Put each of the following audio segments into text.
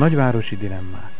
Nagyvárosi dilemmák.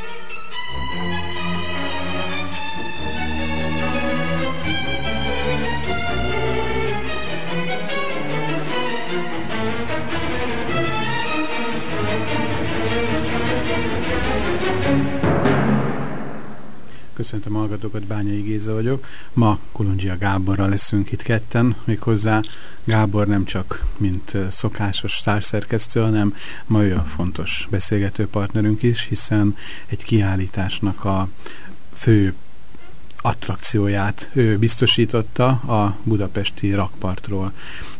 Köszöntöm a hallgatókat, Bányai Géza vagyok. Ma Kolondzsia Gáborral leszünk itt ketten, méghozzá Gábor nem csak mint szokásos sztárszerkesztő, hanem ma ő a fontos beszélgető partnerünk is, hiszen egy kiállításnak a fő attrakcióját ő biztosította a budapesti rakpartról.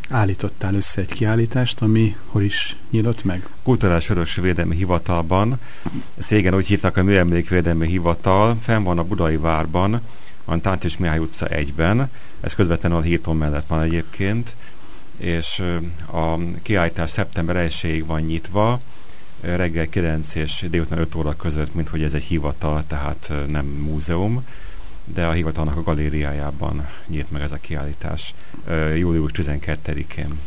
Állítottál össze egy kiállítást, ami hol is nyílt meg? Kulturális Örökségvédelmi Hivatalban. Ezt régen úgy hívták a Műemlékvédelmi Hivatal. Fenn van a Budai Várban, a Tántis Mihály utca 1-ben. Ez közvetlenül a Hírton mellett van egyébként. És a kiállítás szeptember 1-ig van nyitva reggel 9 és délután 5 óra között, mint hogy ez egy hivatal, tehát nem múzeum de a hivatalnak a galériájában nyílt meg ez a kiállítás július 12-én.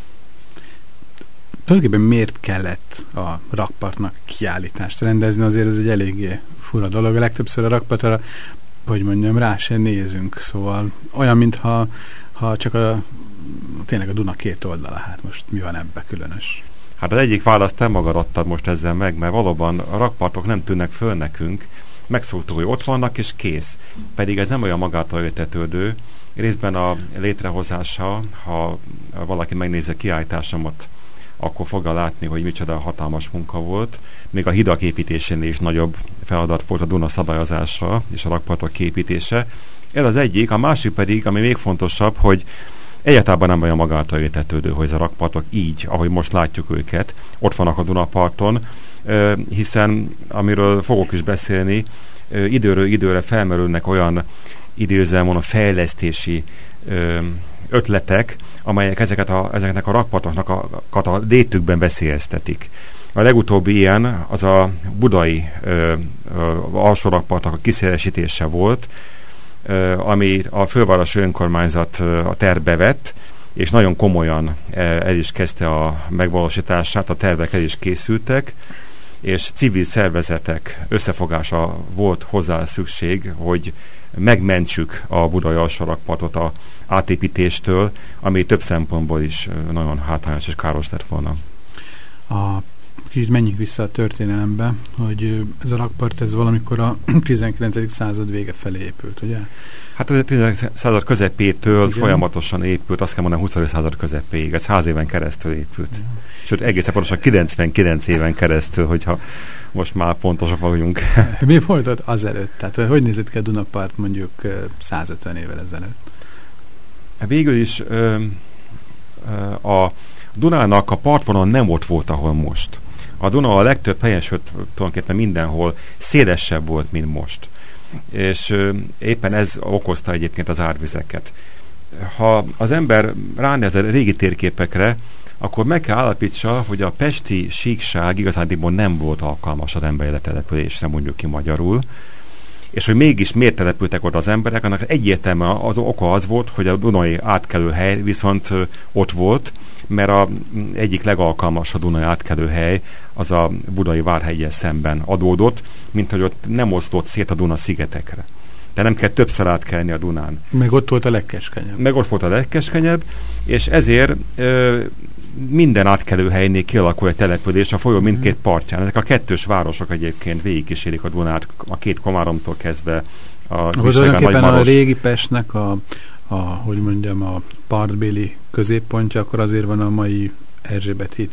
Tulajdonképpen miért kellett a rakpartnak kiállítást rendezni? Azért ez egy eléggé fura dolog. A legtöbbször a rakpartra, hogy mondjam, rá sem nézünk. Szóval olyan, mintha ha csak a, tényleg a Duna két oldala. Hát most mi van ebbe különös? Hát az egyik választ te magad adtad most ezzel meg, mert valóban a rakpartok nem tűnnek föl nekünk, megszóltuk, hogy ott vannak, és kész. Pedig ez nem olyan magától értetődő. Részben a létrehozása, ha valaki megnézi a kiállításomat, akkor fogja látni, hogy micsoda hatalmas munka volt. Még a hidak építésénél is nagyobb feladat volt a Duna szabályozása és a rakpartok képítése. Ez az egyik, a másik pedig, ami még fontosabb, hogy egyáltalán nem olyan magától értetődő, hogy ez a rakpartok így, ahogy most látjuk őket, ott vannak a Dunaparton, hiszen amiről fogok is beszélni, időről időre felmerülnek olyan időzelmon a fejlesztési ötletek, amelyek ezeket a, ezeknek a rakpartoknak a, a létükben veszélyeztetik. A legutóbbi ilyen az a budai ö, ö, alsó rakpartnak a kiszélesítése volt, ö, ami a fővárosi önkormányzat a terbe vett, és nagyon komolyan el is kezdte a megvalósítását, a tervek el is készültek, és civil szervezetek összefogása volt hozzá szükség, hogy megmentsük a budai alsórakpartot a átépítéstől, ami több szempontból is nagyon hátrányos és káros lett volna. A kicsit menjünk vissza a történelembe, hogy ez a rakpart ez valamikor a 19. század vége felé épült, ugye? Hát az 19. század közepétől Igen. folyamatosan épült, azt kell mondani 20. század közepéig, ez ház éven keresztül épült. Igen. Sőt, egészen pontosan 99 éven keresztül, hogyha most már pontosak vagyunk. Mi volt ott azelőtt? Tehát hogy nézett ki a Dunapart mondjuk 150 évvel ezelőtt? Végül is ö, ö, a Dunának a partvonal nem ott volt, ahol most. A Duna a legtöbb helyen, sőt tulajdonképpen mindenhol szélesebb volt, mint most. És ö, éppen ez okozta egyébként az árvizeket. Ha az ember ránéz a régi térképekre, akkor meg kell állapítsa, hogy a pesti síkság igazándiból nem volt alkalmas az emberi letelepülésre, mondjuk ki magyarul, és hogy mégis miért települtek oda az emberek, annak egyértelműen az oka az volt, hogy a Dunai átkelő hely viszont ott volt, mert a egyik legalkalmasabb Dunai átkelő hely az a Budai Várhegyen szemben adódott, mint hogy ott nem osztott szét a Duna szigetekre. De nem kell többször átkelni a Dunán. Meg ott volt a legkeskenyebb. Meg ott volt a legkeskenyebb, és ezért ö, minden átkelő helynél kialakul egy település a folyó mindkét partján. Ezek a kettős városok egyébként végigkísérik a Dunát, a két Komáromtól kezdve a Tulajdonképpen a régi Pestnek a, a, hogy mondjam, a partbéli középpontja, akkor azért van a mai Erzsébet híd,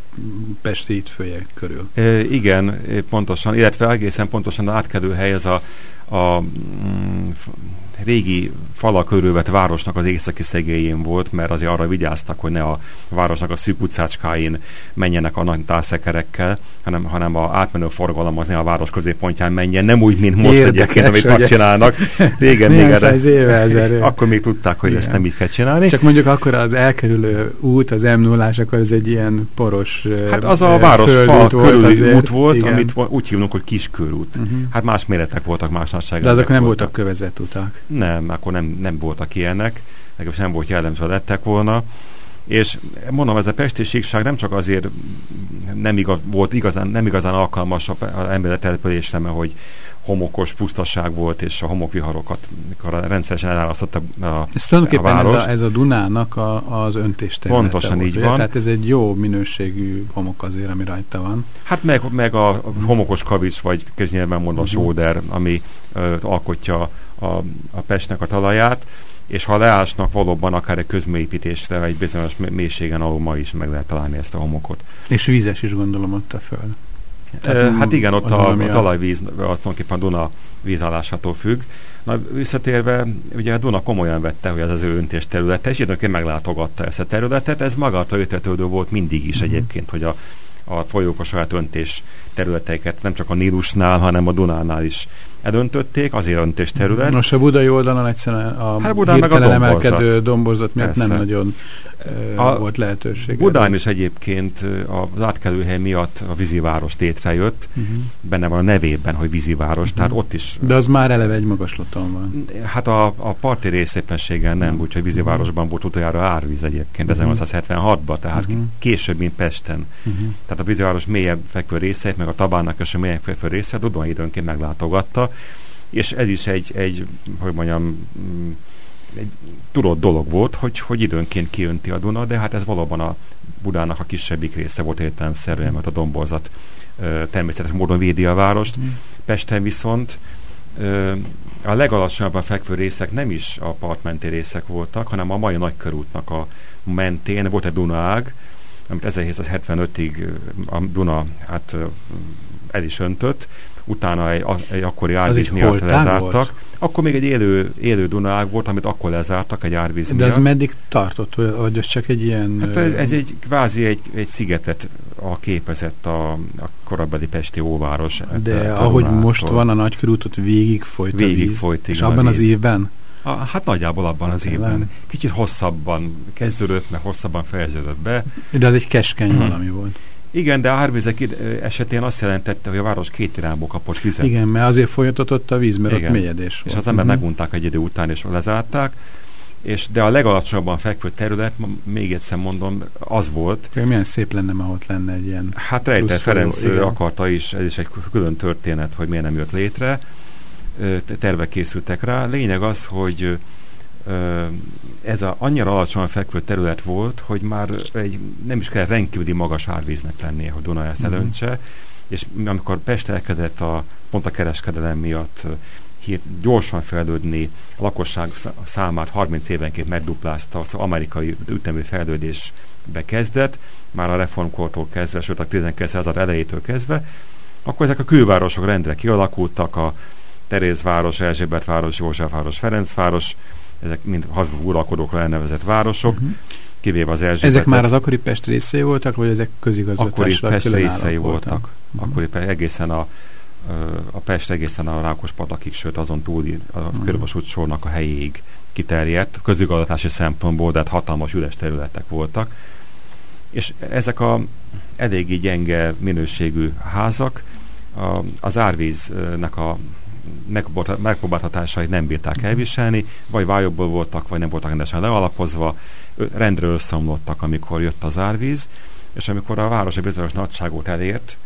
Pesti hídfője körül. E, igen, pontosan, illetve egészen pontosan az átkelő hely az a, a mm, régi falak körülvett városnak az északi szegélyén volt, mert azért arra vigyáztak, hogy ne a városnak a szűk utcácskáin menjenek a nagy tászekerekkel, hanem, hanem a átmenő forgalom az ne a város középpontján menjen, nem úgy, mint most Érdekes, egyébként, amit most csinálnak. Régen még erre, éve ezer, akkor még tudták, hogy Igen. ezt nem így kell csinálni. Csak mondjuk akkor az elkerülő út, az m 0 akkor ez egy ilyen poros Hát az a város fal körüli út volt, Igen. amit úgy hívunk, hogy kiskörút. Uh-huh. Hát más méretek voltak, más nagyságok. De azok nem voltak kövezett utak. Nem, akkor nem, nem voltak ilyenek, legalábbis nem volt jellemző, lettek volna. És mondom, ez a pesti síkság nem csak azért nem igaz, volt igazán, nem igazán alkalmas az ember településre, mert hogy homokos pusztaság volt, és a homokviharokat rendszeresen elárasztott a, Ez tulajdonképpen a ez, a, ez a Dunának a, az öntésterülete Pontosan volt, így ugye? van. Tehát ez egy jó minőségű homok azért, ami rajta van. Hát meg, meg a homokos kavics, vagy köznyelven mondva uh-huh. sóder, ami ö, alkotja a, a Pestnek a talaját, és ha leásnak valóban akár egy közműépítésre egy bizonyos mélységen, ahol ma is meg lehet találni ezt a homokot. És vízes is gondolom ott a föld. Tehát, hát igen, ott a, a talajvíz, az tulajdonképpen Duna vízállásától függ. Na, visszatérve, ugye a Duna komolyan vette, hogy ez az ő öntés területe, és időnként meglátogatta ezt a területet. Ez magától ötletődő volt mindig is uh-huh. egyébként, hogy a, a folyók a saját öntés területeiket nem csak a Nílusnál, hanem a Dunánál is eldöntötték, azért öntés terület. Most a budai oldalon egyszerűen a hát Budán meg a domborzat. emelkedő domborzat miatt Persze. nem nagyon a volt lehetőség. Budán is egyébként az átkelőhely miatt a víziváros létrejött, uh-huh. benne van a nevében, hogy víziváros, uh-huh. tehát ott is... De az már eleve egy magaslaton van. Hát a, a parti részéppenséggel nem, uh-huh. úgyhogy vízivárosban volt utoljára árvíz egyébként uh-huh. 1976-ban, tehát uh-huh. később, mint Pesten. Uh-huh. Tehát a víziváros mélyebb fekvő részeit, meg a Tabánnak és a mélyebb fekvő része, Dudon időnként meglátogatta, és ez is egy, egy hogy mondjam, mm, egy tudott dolog volt, hogy, hogy időnként kiönti a Duna, de hát ez valóban a Budának a kisebbik része volt értelemszerűen, mert a domborzat természetes módon védi a várost. Mm. Pesten viszont a legalacsonyabban fekvő részek nem is a partmenti részek voltak, hanem a mai nagykörútnak a mentén volt egy Dunaág, amit 1775-ig a Duna hát el is öntött, utána egy, egy akkori árvíz miatt lezártak. Volt? Akkor még egy élő, élő Dunaág volt, amit akkor lezártak egy árvíz De miatt. ez meddig tartott, vagy ez csak egy ilyen... Hát ez, ez egy kvázi egy, egy szigetet a képezett a, a korabeli Pesti óváros. De ahogy most van a nagykörútot, végig folyt végig a víz. Folyt, És abban az évben? A, hát nagyjából abban az évben. Kicsit hosszabban kezdődött, meg hosszabban fejeződött be. De az egy keskeny hmm. valami volt. Igen, de a árvizek esetén azt jelentette, hogy a város két irányból kapott vizet. Igen, mert azért folytatott a víz, mert Igen. ott mélyedés volt. És az ember uh-huh. megunták egy idő után, és lezárták. És, de a legalacsonyabban fekvő terület, még egyszer mondom, az volt. Milyen szép lenne, ha ott lenne egy ilyen... Hát Rejter Ferenc igen. akarta is, ez is egy külön történet, hogy miért nem jött létre. Tervek készültek rá. Lényeg az, hogy ez a annyira alacsony fekvő terület volt, hogy már egy, nem is kellett rendkívüli magas árvíznek lennie, hogy Duna ezt mhm. elöntse, uh-huh. és amikor Pest elkezdett a, pont a kereskedelem miatt hír, gyorsan fejlődni, a lakosság számát 30 évenként megduplázta, szóval amerikai ütemű fejlődésbe kezdett, már a reformkortól kezdve, sőt a 19. század elejétől kezdve, akkor ezek a külvárosok rendre kialakultak, a Terézváros, Erzsébetváros, Józsefváros, Ferencváros, ezek mind Habsburg uralkodókra elnevezett városok, uh-huh. kivéve az Erzsébet. Ezek már az akkori Pest részei voltak, vagy ezek közigazgatásra Akkori Pest részei voltak. Uh-huh. Akkori egészen a, a Pest egészen a Rákospatakig, sőt azon túl a uh-huh. körvasút sornak a helyéig kiterjedt, közigazgatási szempontból, de hát hatalmas üres területek voltak. És ezek a eléggé gyenge minőségű házak a, az árvíznek a megpróbáltatásait nem bírták elviselni, vagy vályokból voltak, vagy nem voltak rendesen lealapozva, rendről összeomlottak, amikor jött az árvíz, és amikor a város egy bizonyos nagyságot elért,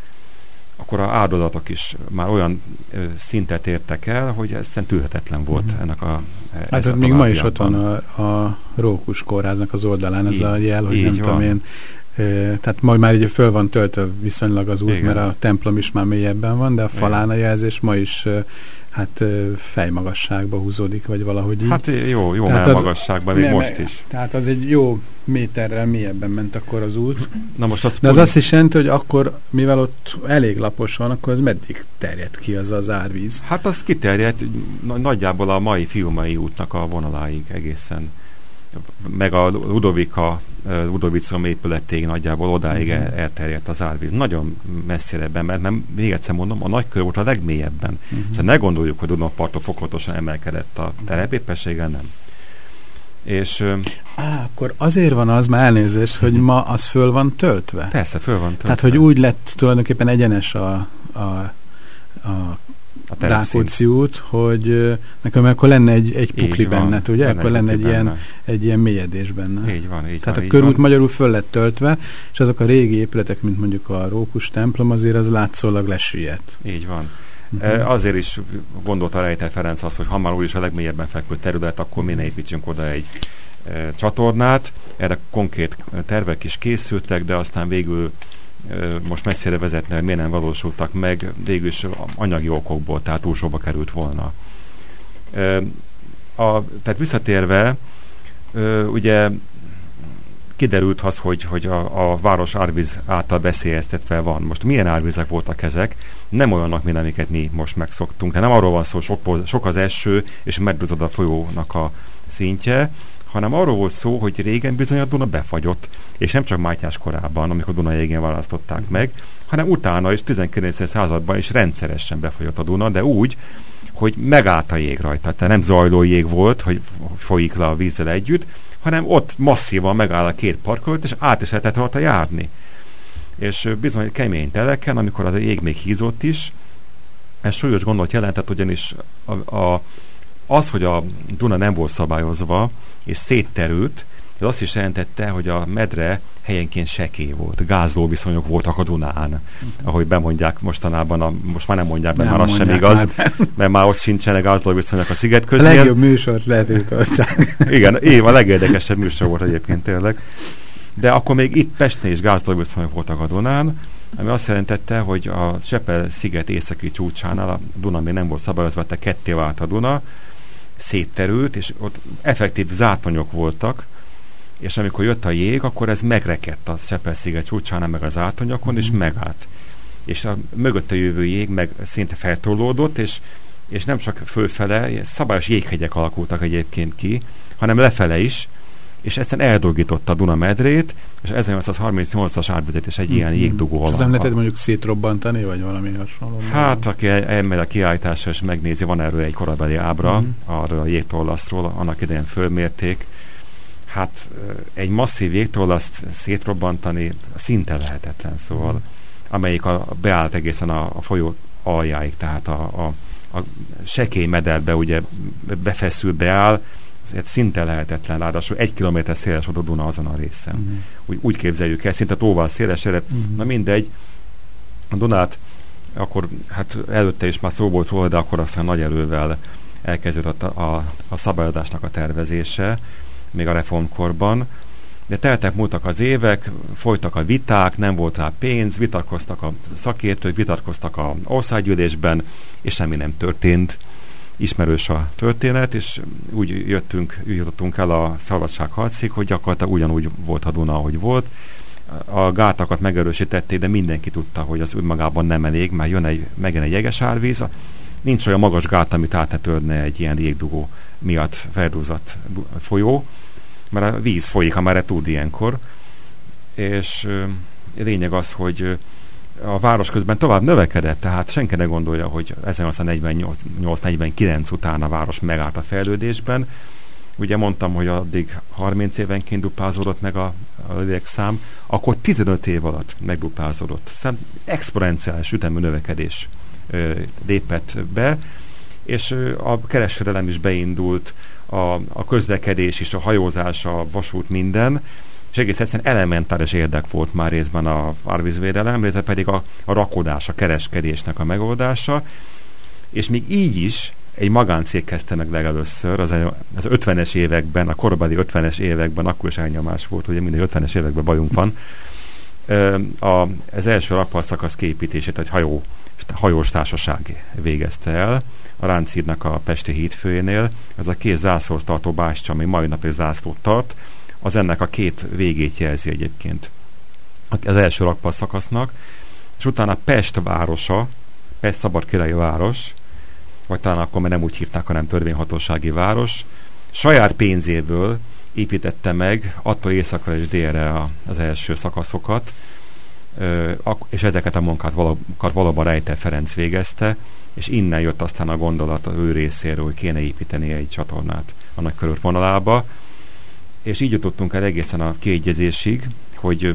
akkor a áldozatok is már olyan ö, szintet értek el, hogy ez tűrhetetlen volt mm. ennek a Hát még ma is ott van a, a Rókus kórháznak az oldalán ez így, a jel, hogy nem van. tudom én, tehát majd már így föl van töltve viszonylag az út, Igen. mert a templom is már mélyebben van, de a falán a jelzés ma is hát fejmagasságba húzódik, vagy valahogy így. Hát jó, jó tehát magasságban, még most is. Tehát az egy jó méterrel mélyebben ment akkor az út. Na most azt De az azt is jelenti, hogy akkor, mivel ott elég lapos van, akkor az meddig terjed ki az az árvíz? Hát az kiterjedt nagyjából a mai Fiumai útnak a vonaláig egészen meg a Ludovika, Ludovicom épületéig nagyjából odáig mm. elterjedt az árvíz. Nagyon messzire mert nem, még egyszer mondom, a nagykör volt a legmélyebben. Mm. Szóval ne gondoljuk, hogy Dunaparton fokozatosan emelkedett a telepépessége, nem. És, Á, akkor azért van az, már elnézést, hogy ma az föl van töltve? Persze, föl van töltve. Tehát, hogy úgy lett tulajdonképpen egyenes a, a, a a Rákóczi út, hogy nekem akkor lenne egy, egy pukli van, benne, ugye? Lenne akkor lenne egy ilyen, egy ilyen mélyedés benne. Így van, így Tehát van, a körút van. magyarul föl lett töltve, és azok a régi épületek, mint mondjuk a Rókus templom, azért az látszólag lesüllyedt. Így van. Uh-huh. Azért is gondolta Rejtel Ferenc azt, hogy ha már úgyis a legmélyebben fekvő terület, akkor mi ne építsünk oda egy e, csatornát. Erre konkrét tervek is készültek, de aztán végül most messzire vezetne, miért nem valósultak meg, végül is anyagi okokból, tehát túl került volna. A, tehát visszatérve, ugye kiderült az, hogy, hogy a, a város árvíz által veszélyeztetve van. Most milyen árvizek voltak ezek? Nem olyanok, mint amiket mi most megszoktunk. De nem arról van szó, sok, sok az eső, és megduzod a folyónak a szintje, hanem arról volt szó, hogy régen bizony a Duna befagyott, és nem csak Mátyás korában, amikor Duna jégén választották meg, hanem utána is 19. században is rendszeresen befagyott a Duna, de úgy, hogy megállt a jég rajta. Tehát nem zajló jég volt, hogy folyik le a vízzel együtt, hanem ott masszívan megáll a két parkolót, és át is lehetett rajta járni. És bizony kemény teleken, amikor az a jég még hízott is, ez súlyos gondot jelentett, ugyanis a, a, az, hogy a Duna nem volt szabályozva, és szétterült, ez azt is jelentette, hogy a medre helyenként sekély volt, gázló viszonyok voltak a Dunán, ahogy bemondják mostanában, a, most már nem mondják be, nem már az sem igaz, már. mert már ott sincsenek gázló viszonyok a sziget közé. A legjobb műsort lehet jutották. Igen, év a legérdekesebb műsor volt egyébként tényleg. De akkor még itt Pestnél is gázló viszonyok voltak a Dunán, ami azt jelentette, hogy a Sepel sziget északi csúcsánál a Duna még nem volt szabályozva, tehát ketté vált a Duna, szétterült, és ott effektív zátonyok voltak, és amikor jött a jég, akkor ez megrekedt a Csepel-sziget csúcsánál, meg az átonyokon, mm. és megállt. És a mögötte jövő jég meg szinte feltolódott, és, és nem csak fölfele, szabályos jéghegyek alakultak egyébként ki, hanem lefele is, és egyszerűen eldolgította a Duna medrét, és 1838-as árvezetés egy mm-hmm. ilyen jégdugó alap. nem lehetett mondjuk szétrobbantani, vagy valami hasonló? Hát, aki elmegy a kiállításra és megnézi, van erről egy korabeli ábra, mm-hmm. arról a jégtollasztról, annak idején fölmérték, hát egy masszív jégtollaszt szétrobbantani szinte lehetetlen, szóval mm. amelyik a, beállt egészen a, a folyó aljáig, tehát a, a, a sekély mederbe ugye befeszül, beáll, szinte lehetetlen, ráadásul egy kilométer széles volt a Duna azon a részen. Uh-huh. Úgy, úgy képzeljük el, szinte tóval széles ered. Uh-huh. Na mindegy, a Dunát akkor hát előtte is már szó volt róla, de akkor aztán nagy erővel elkezdődött a, a, a szabályozásnak a tervezése, még a reformkorban. De teltek múltak az évek, folytak a viták, nem volt rá pénz, vitatkoztak a szakértők, vitatkoztak a országgyűlésben, és semmi nem történt ismerős a történet, és úgy jöttünk, jutottunk el a szabadságharcig, hogy gyakorlatilag ugyanúgy volt a Duna, ahogy volt. A gátakat megerősítették, de mindenki tudta, hogy az önmagában nem elég, mert jön egy, megjön egy jeges árvíz, nincs olyan magas gát, amit át ne egy ilyen jégdugó miatt feldúzott folyó, mert a víz folyik, már tud ilyenkor, és lényeg az, hogy a város közben tovább növekedett, tehát senki ne gondolja, hogy 1948-49 után a város megállt a fejlődésben. Ugye mondtam, hogy addig 30 évenként dupázódott meg a, a lélekszám, akkor 15 év alatt megdupázódott. Szóval exponenciális ütemű növekedés ö, lépett be, és a kereskedelem is beindult, a, a közlekedés is, a hajózás, a vasút, minden, és egész egyszerűen elementáris érdek volt már részben a árvízvédelem, illetve pedig a, a rakodás, a kereskedésnek a megoldása, és még így is egy magáncég kezdte meg legelőször, az, az 50-es években, a korabeli 50-es években, akkor is elnyomás volt, ugye mindig 50-es években bajunk van, a, az első rakkal szakasz képítését, egy hajó hajós társaság végezte el, a Ráncírnak a Pesti hídfőjénél. Ez a két zászlót tartó bástya, ami mai napig zászlót tart, az ennek a két végét jelzi egyébként. Az első rakpart szakasznak, és utána Pest városa, Pest szabadkirályi város, vagy talán akkor már nem úgy hívták, hanem törvényhatósági város, saját pénzéből építette meg attól éjszakra és délre az első szakaszokat, és ezeket a munkákat valóban Rejte Ferenc végezte, és innen jött aztán a gondolat az ő részéről, hogy kéne építeni egy csatornát annak körülvonalába, és így jutottunk el egészen a kiegyezésig, hogy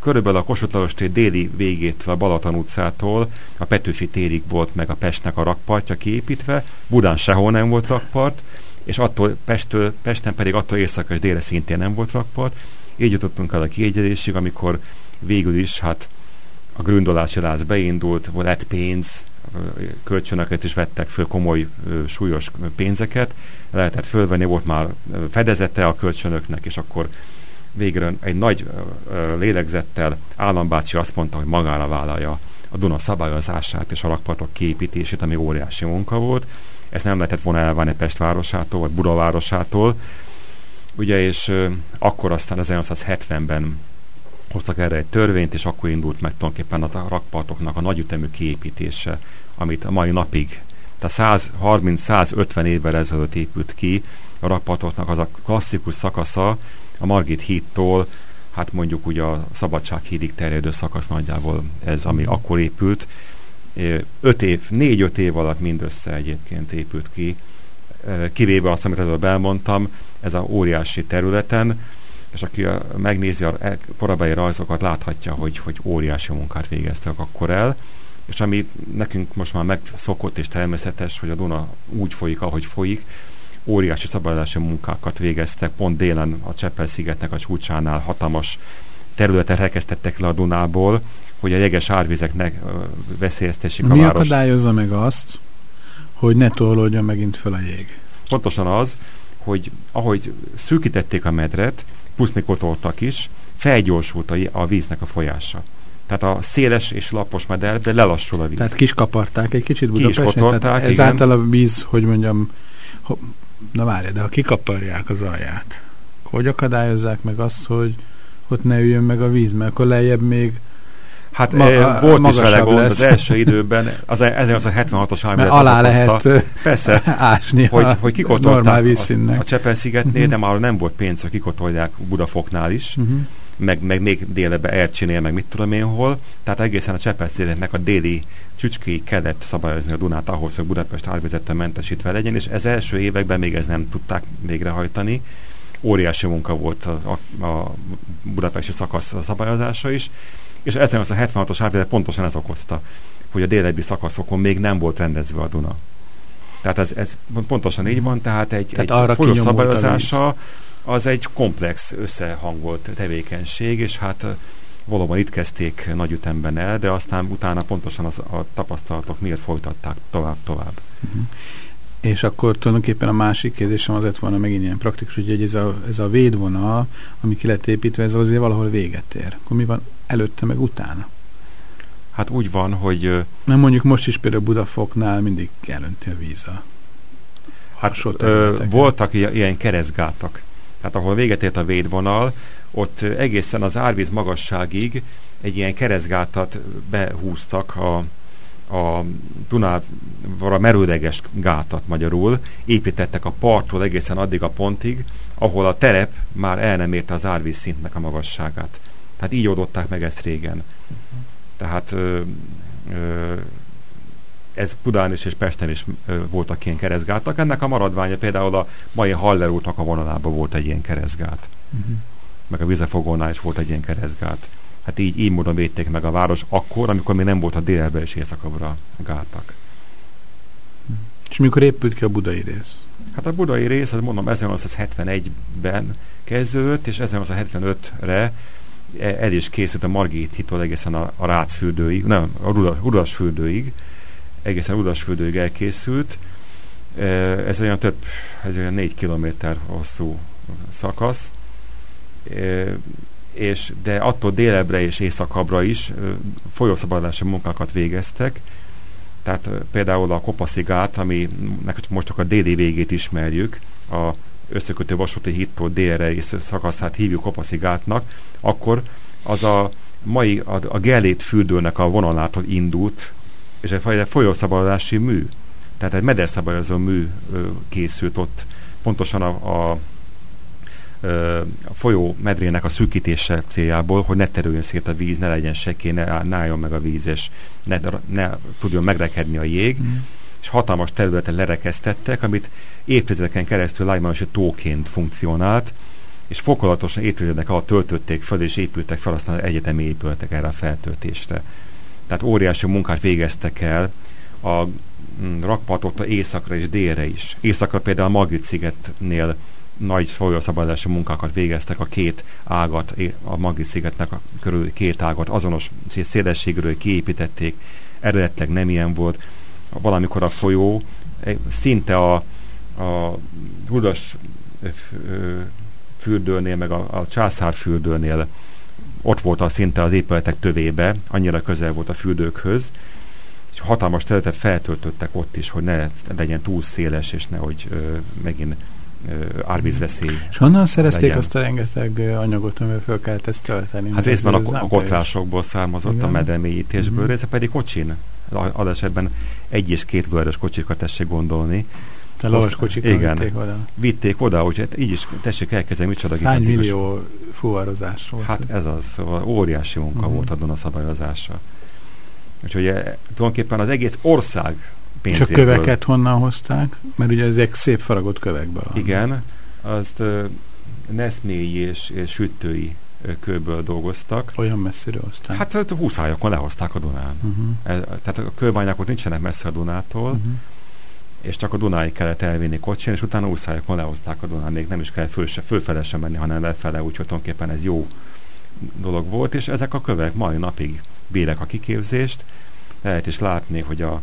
körülbelül a Kossuth Lajos déli végét a Balaton utcától a Petőfi térig volt meg a Pestnek a rakpartja kiépítve, Budán sehol nem volt rakpart, és attól Pestől, Pesten pedig attól éjszaka és délre szintén nem volt rakpart. Így jutottunk el a kiegyezésig, amikor végül is hát a gründolási lánc beindult, lett pénz, kölcsönöket is vettek föl komoly, súlyos pénzeket, lehetett fölvenni, volt már fedezete a kölcsönöknek, és akkor végre egy nagy lélegzettel állambácsi azt mondta, hogy magára vállalja a Duna szabályozását és a rakpartok kiépítését, ami óriási munka volt. Ezt nem lehetett volna elvárni Pest városától, vagy Buda városától. Ugye, és akkor aztán 1970-ben hoztak erre egy törvényt, és akkor indult meg tulajdonképpen a rakpartoknak a nagyütemű kiépítése, amit a mai napig, tehát 130-150 évvel ezelőtt épült ki a rakpartoknak az a klasszikus szakasza, a Margit hídtól, hát mondjuk ugye a Szabadság hídig terjedő szakasz nagyjából ez, ami akkor épült. Öt év, négy-öt év alatt mindössze egyébként épült ki, kivéve azt, amit előbb elmondtam, ez a óriási területen, és aki megnézi a korábbi rajzokat, láthatja, hogy, hogy óriási munkát végeztek akkor el, és ami nekünk most már megszokott és természetes, hogy a Duna úgy folyik, ahogy folyik, óriási szabadulási munkákat végeztek, pont délen a Cseppel-szigetnek a csúcsánál hatalmas területet rekesztettek le a Dunából, hogy a jeges árvizeknek veszélyeztessék a Mi várost. akadályozza meg azt, hogy ne torlódjon megint fel a jég? Pontosan az, hogy ahogy szűkítették a medret, még ott is, felgyorsult a, a víznek a folyása. Tehát a széles és lapos mederbe lelassul a víz. Tehát kiskaparták egy kicsit Budapesten? Tehát ezáltal a víz, hogy mondjam, ho, na várj, de ha kikaparják az alját, hogy akadályozzák meg azt, hogy ott ne üljön meg a víz, mert akkor lejjebb még Hát Ma, e, volt is vele gond lesz. az első időben, az 1976-os elmélet alá lehet persze, ásni hogy, hogy kikotolták a, a Csepel-szigetnél, uh-huh. de már nem volt pénz, hogy kikotolják Budafoknál is, uh-huh. Meg, meg még délebe Ercsinél, meg mit tudom én hol. Tehát egészen a Csepel-szigetnek a déli csücskéig kellett szabályozni a Dunát ahhoz, hogy Budapest árvizetten mentesítve legyen, és ez első években még ezt nem tudták végrehajtani. Óriási munka volt a, a, a budapesti szakasz szabályozása is, és 1976-os árvizet pontosan ez okozta, hogy a délebbi szakaszokon még nem volt rendezve a Duna. Tehát ez, ez pontosan így van, tehát egy, tehát egy arra folyó szabályozása az egy komplex, összehangolt tevékenység, és hát valóban itt kezdték nagy ütemben el, de aztán utána pontosan az, a tapasztalatok miért folytatták tovább-tovább. Uh-huh. És akkor tulajdonképpen a másik kérdésem az lett volna megint ilyen praktikus, hogy ez a, ez a védvonal, ami ki lett építve, ez azért valahol véget ér. Akkor mi van előtte meg utána? Hát úgy van, hogy... Nem mondjuk most is például Budafoknál mindig elönti a víz a Hát ö, voltak ilyen keresztgátak. Tehát ahol véget ért a védvonal, ott egészen az árvíz magasságig egy ilyen keresztgátat behúztak a, a Dunára merőleges gátat magyarul, építettek a parttól egészen addig a pontig, ahol a terep már el nem érte az árvíz szintnek a magasságát. Tehát így oldották meg ezt régen. Tehát ö, ö, ez Budán is és Pesten is voltak ilyen keresztgátak. Ennek a maradványa például a mai Haller útnak a vonalában volt egy ilyen keresztgát. Uh-huh. Meg a vizefogónál is volt egy ilyen keresztgát. Hát így, így módon védték meg a város akkor, amikor még nem volt a délbe és északabbra gátak. És mikor épült ki a budai rész? Hát a budai rész, az mondom, 1971-ben kezdődött, és 1975-re el is készült a Margit hitól egészen a, a Rácfürdőig, nem, a Rudasfürdőig, egészen Rudasfürdőig elkészült. Ez olyan több, ez olyan négy kilométer hosszú szakasz, és, de attól délebre és északabbra is folyószabadulási munkákat végeztek, tehát például a Kopaszigát, ami most csak a déli végét ismerjük, a összekötő vasúti hittól délre és szakaszát hívjuk Kopaszigátnak, akkor az a mai, a, a Gellét fürdőnek a vonalától indult, és egy folyószabadulási mű, tehát egy mederszabályozó mű készült ott, pontosan a, a a folyó medrének a szűkítése céljából, hogy ne terüljön szét a víz, ne legyen seké, ne, ne álljon meg a víz, és ne, ne tudjon megrekedni a jég. Mm. És hatalmas területet lerekesztettek, amit évtizedeken keresztül lágymanosi tóként funkcionált, és fokozatosan évtizedek alatt töltötték fel, és épültek fel, aztán egyetemi épültek erre a feltöltésre. Tehát óriási munkát végeztek el a mm, rakpartot északra és délre is. Északra például a Margit szigetnél nagy folyószabadulási munkákat végeztek a két ágat, a Magri szigetnek a körül két ágat azonos szélességről kiépítették, eredetileg nem ilyen volt. Valamikor a folyó szinte a, a Rudas fürdőnél, meg a, a császár fürdőnél ott volt a szinte az épületek tövébe, annyira közel volt a fürdőkhöz, és hatalmas területet feltöltöttek ott is, hogy ne legyen túl széles, és nehogy ö, megint árvízveszély. És honnan szerezték legyen. azt a rengeteg anyagot, amivel fel kellett ezt tölteni? Hát részben a, a kotlásokból származott Igen. a medemélyítésből, uh-huh. ez pedig kocsin. Az esetben egy és két vörös kocsikat tessék gondolni. A lovas kocsikat Igen, vitték oda. Vitték oda, úgyhogy így is tessék elkezdeni, micsoda Hány millió fuvarozás volt? Hát ez az, szóval óriási munka uh-huh. volt a Duna szabályozása. Úgyhogy e, tulajdonképpen az egész ország pénzéből. Csak köveket honnan hozták? Mert ugye ezek szép faragott kövekből. Igen, azt uh, Neszmélyi és, és sütői kőből dolgoztak. Olyan messziről hozták? Hát, hát húszályokon lehozták a Dunán. Uh-huh. Ez, tehát a kőbányák nincsenek messze a Dunától, uh-huh. És csak a Dunáig kellett elvinni kocsin, és utána úszályokon lehozták a Dunán. Még nem is kell föl, fölfele sem menni, hanem lefele, úgyhogy tulajdonképpen ez jó dolog volt, és ezek a kövek mai napig bírek a kiképzést. Lehet is látni, hogy a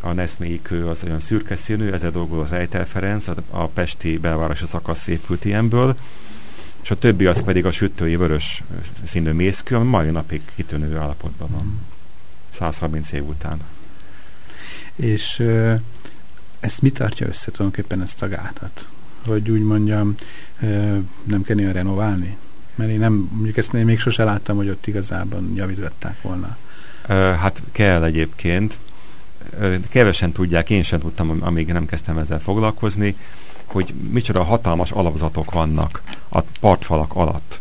a Neszmélyi kő az olyan szürke színű, ezzel dolgozott Rejtel Ferenc, a, a pesti belvárosi szakasz épült ilyenből, és a többi az pedig a sütői vörös színű mészkő, ami mai napig kitűnő állapotban van. 130 év után. És ezt mi tartja össze tulajdonképpen ezt a gátat? Hogy úgy mondjam, nem kell néha renoválni? Mert én nem, mondjuk ezt én még sose láttam, hogy ott igazában javították volna. Hát kell egyébként kevesen tudják, én sem tudtam, amíg nem kezdtem ezzel foglalkozni, hogy micsoda hatalmas alapzatok vannak a partfalak alatt.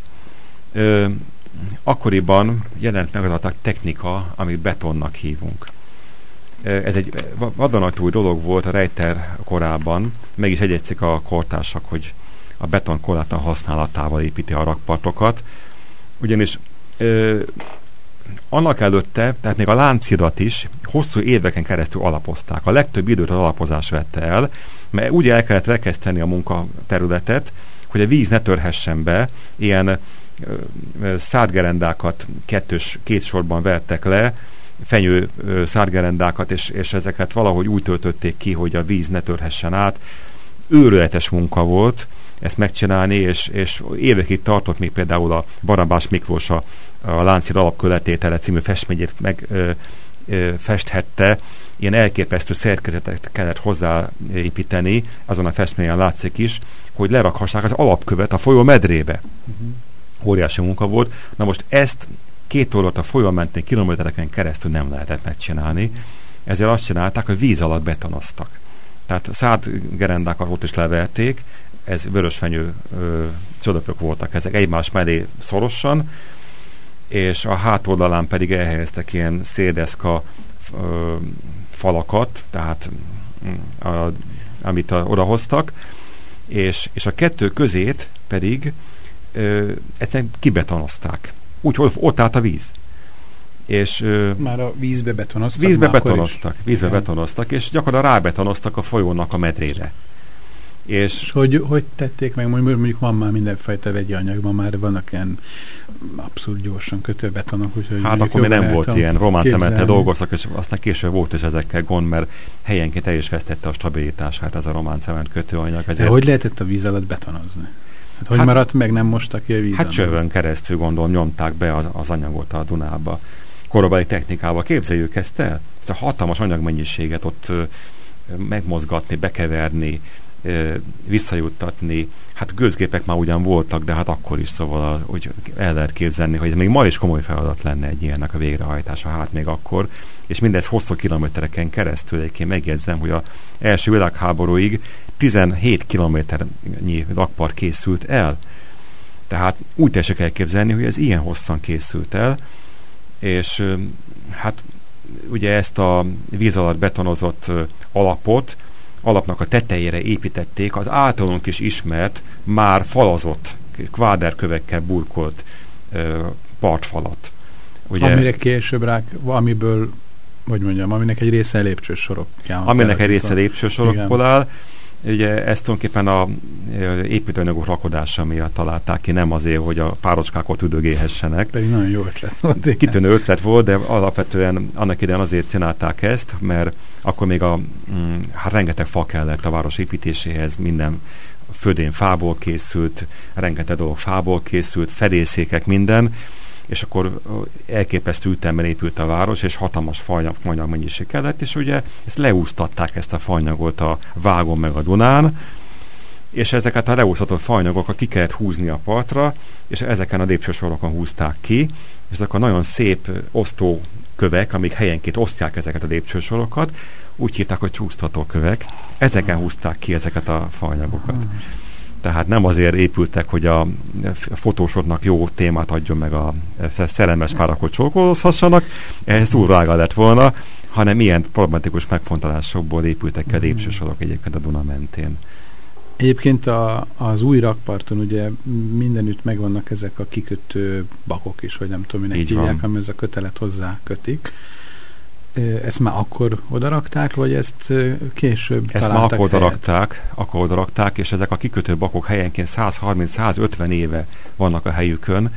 Akkoriban jelent meg az a technika, amit betonnak hívunk. Ez egy vadonatúj dolog volt a Reiter korában, meg is egyezik a kortársak, hogy a beton korlátlan használatával építi a rakpartokat, ugyanis ö, annak előtte, tehát még a láncidat is hosszú éveken keresztül alapozták. A legtöbb időt az alapozás vette el, mert úgy el kellett rekeszteni a munkaterületet, hogy a víz ne törhessen be, ilyen szárgerendákat kettős, két sorban vertek le, fenyő szárgerendákat, és, és ezeket valahogy úgy töltötték ki, hogy a víz ne törhessen át. Őrületes munka volt ezt megcsinálni, és, és évekig tartott még például a Barabás Miklós a a Láncid alapköletétele című festményét meg ö, ö, festhette, ilyen elképesztő szerkezetet kellett hozzáépíteni, azon a festményen látszik is, hogy lerakhassák az alapkövet a folyó medrébe. Uh-huh. Óriási munka volt. Na most ezt két oldalt a folyó mentén kilométereken keresztül nem lehetett megcsinálni, ezért azt csinálták, hogy víz alatt betonoztak. Tehát szárd gerendákat ott is leverték, ez vörösfenyő cölöpök voltak ezek egymás mellé szorosan, és a hátoldalán pedig elhelyeztek ilyen széldeszka ö, falakat, tehát mm, a, amit a, odahoztak, és, és a kettő közét pedig egyszerűen kibetonozták. Úgyhogy ott állt a víz. És, Már a vízbe betonoztak? Vízbe betonoztak, vízbe betonoztak, és gyakorlatilag rábetonoztak a folyónak a medrére. És, és hogy, hogy tették meg, mondjuk van már mindenfajta vegyi anyag, ma már vannak ilyen abszolút gyorsan kötőbetonok. Úgyhogy hát akkor még nem volt ilyen, román cementtel dolgoztak, és aztán később volt is ezekkel gond, mert helyenként el is vesztette a stabilitását ez a román cement kötőanyag. Ezért... De hogy lehetett a víz alatt betonozni? Hát hogy hát, maradt meg, nem mostak ki a vízen? Hát csövön keresztül gondolom nyomták be az, az anyagot a Dunába. Korabeli technikával képzeljük ezt el? Ezt a hatalmas anyagmennyiséget ott ö, megmozgatni, bekeverni, ö, visszajuttatni. Hát gőzgépek már ugyan voltak, de hát akkor is szóval, hogy el lehet képzelni, hogy ez még ma is komoly feladat lenne egy ilyennek a végrehajtása, hát még akkor. És mindez hosszú kilométereken keresztül, egyébként megjegyzem, hogy a első világháborúig 17 kilométernyi rakpart készült el. Tehát úgy tessék elképzelni, hogy ez ilyen hosszan készült el, és hát ugye ezt a víz alatt betonozott alapot, alapnak a tetejére építették az általunk is ismert, már falazott, kváderkövekkel burkolt partfalat. Ugye, Amire később rá, amiből hogy mondjam, aminek egy része lépcsősorok. Aminek egy része lépcsősorokból áll, Ugye ezt tulajdonképpen a építőanyagok rakodása miatt találták ki, nem azért, hogy a párocskák ott üdögélhessenek. Pedig nagyon jó ötlet volt. Kitűnő ötlet volt, de alapvetően annak idején azért csinálták ezt, mert akkor még a, mm, hát rengeteg fa kellett a város építéséhez, minden födén fából készült, rengeteg dolog fából készült, fedészékek, minden, és akkor elképesztő ütemben épült a város, és hatalmas fajnyag, fajnyag mennyiség kellett, és ugye ezt leúztatták ezt a fajnyagot a Vágon meg a Dunán, és ezeket a leúsztatott fajnyagokat ki kellett húzni a partra, és ezeken a lépcsősorokon húzták ki, és ezek a nagyon szép osztó kövek, amik helyenként osztják ezeket a lépcsősorokat, úgy hívták, hogy csúsztatókövek, ezeken húzták ki ezeket a faanyagokat tehát nem azért épültek, hogy a fotósodnak jó témát adjon meg a szerelmes párakot csókolózhassanak, ehhez túl rága lett volna, hanem ilyen problematikus megfontolásokból épültek el lépcsősorok egyébként a Duna mentén. Egyébként a, az új rakparton ugye mindenütt megvannak ezek a kikötő bakok is, vagy nem tudom, minek hívják, ami ez a kötelet hozzá kötik. Ezt már akkor odarakták, vagy ezt később Ezt már akkor odarakták, akkor odarakták, és ezek a kikötő bakok helyenként 130-150 éve vannak a helyükön,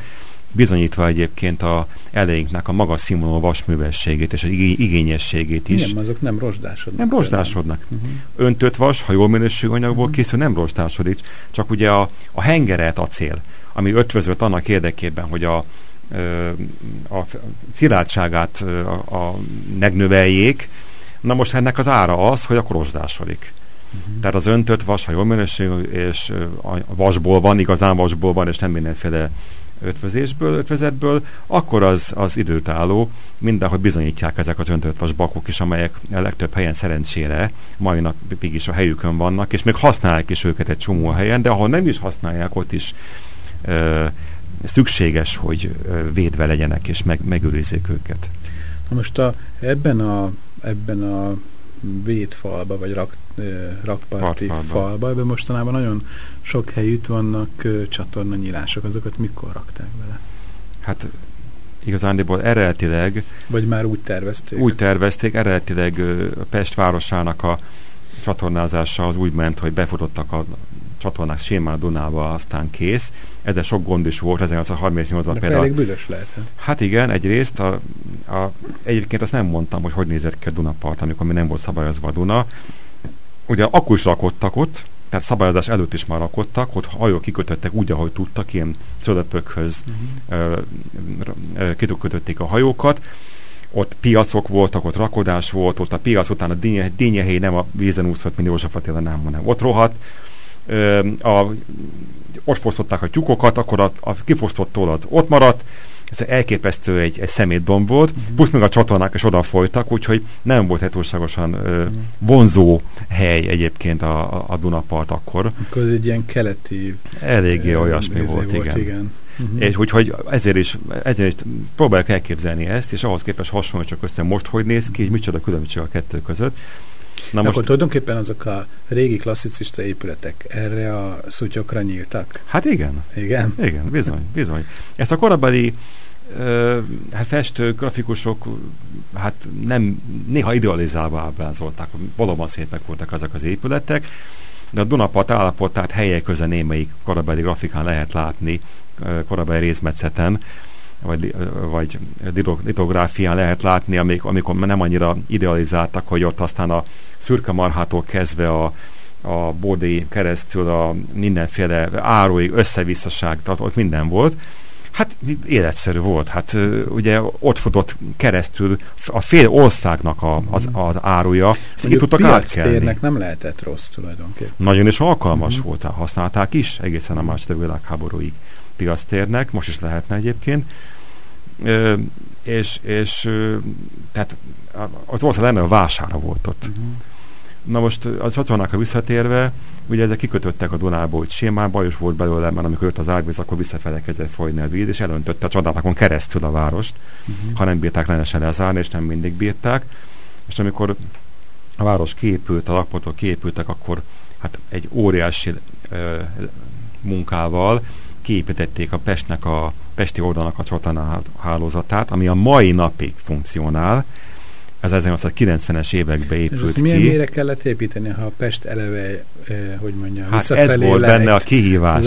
bizonyítva egyébként a elejénknek a magas színvonalú vasművességét és az igényességét is. Nem, azok nem rozsdásodnak. Nem rozsdásodnak. Uh-huh. Öntött vas, ha jól minőségű anyagból uh-huh. készül, nem rozsdásodik, csak ugye a, a hengeret acél, ami ötvözött annak érdekében, hogy a, a szilárdságát a, a, megnöveljék. Na most ennek az ára az, hogy akkor rozsdásodik. Uh-huh. Tehát az öntött vas, ha jól minőségű, és a vasból van, igazán vasból van, és nem mindenféle ötvözésből, ötvezetből, akkor az, az időtálló, mindenhogy bizonyítják ezek az öntött vas bakok is, amelyek a legtöbb helyen szerencsére mai napig is a helyükön vannak, és még használják is őket egy csomó helyen, de ahol nem is használják, ott is ö, szükséges, hogy védve legyenek és meg, megőrizzék őket. Na most a, ebben a, ebben a védfalba, vagy rak, rakparti Partfalba. falba, ebben mostanában nagyon sok helyütt vannak csatornanyílások, azokat mikor rakták bele? Hát igazándiból eredetileg... Vagy már úgy tervezték? Úgy tervezték, eredetileg Pest városának a csatornázása az úgy ment, hogy befutottak a csatornák sémán a Dunába, aztán kész. Ezzel sok gond is volt, 1938-ban például. elég büdös lehet. Hát igen, egyrészt. A, a, egyébként azt nem mondtam, hogy hogy nézett ki a Dunapart, amikor mi nem volt szabályozva a Duna. Ugye akkor is rakodtak ott, tehát szabályozás előtt is már rakodtak, hogy hajók kikötöttek úgy, ahogy tudtak, ilyen szölöpökhöz uh-huh. kikötötték a hajókat, ott piacok voltak, ott rakodás volt, ott a piac után a dínye, nem a vízen úszott, mint József Attila, nem, hanem ott rohadt, a, ott fosztották a tyúkokat, akkor a, a kifosztott toll ott maradt, ez elképesztő egy, egy szemétdomb volt, uh-huh. plusz még a csatornák is oda folytak, úgyhogy nem volt egy túlságosan uh-huh. vonzó hely egyébként a, a, Dunapart akkor. Akkor ez egy ilyen keleti... Eléggé olyasmi volt, volt, igen. igen. Uh-huh. És úgyhogy ezért is, ezért is próbáljuk elképzelni ezt, és ahhoz képest hasonlítsak össze most, hogy néz ki, hogy micsoda különbség a kettő között. Na most... Akkor tulajdonképpen azok a régi klasszicista épületek erre a szutyokra nyíltak? Hát igen. Igen? Igen, bizony, bizony. Ezt a korabeli hát festők, grafikusok hát nem, néha idealizálva ábrázolták, valóban szépek voltak ezek az épületek, de a Dunapart állapotát helyek köze némelyik korabeli grafikán lehet látni, korabeli részmetszeten, vagy, vagy litográfián lehet látni, amik, amikor nem annyira idealizáltak, hogy ott aztán a szürke marhától kezdve a a bódé keresztül a mindenféle áróig, összevisszaság, tehát ott minden volt. Hát életszerű volt. Hát ugye ott futott keresztül a fél országnak a, az, mhm. az áruja. Ezt tudtak átkelni. nem lehetett rossz tulajdonképpen. Nagyon is alkalmas uh-huh. volt. Használták is egészen a második világháborúig piactérnek. Most is lehetne egyébként. Ö, és, és tehát az ország lenne a vására volt ott. Uh-huh. Na most a csatornákra visszatérve, ugye ezek kikötöttek a Dunába, hogy sémán bajos volt belőle, mert amikor jött az árvíz, akkor visszafele kezdett folyni a víz, és elöntötte a csatornákon keresztül a várost, uh-huh. ha nem bírták lenesen lezárni, és nem mindig bírták. És amikor a város kiépült, a lakportok kiépültek, akkor hát egy óriási ö, munkával kiépítették a Pestnek a Pesti oldalnak a csatornahálózatát, ami a mai napig funkcionál, ez 1990-es években épült ki. milyen mére kellett építeni, ha a Pest eleve, eh, hogy mondjam, Hát ez volt lejt. benne a kihívás,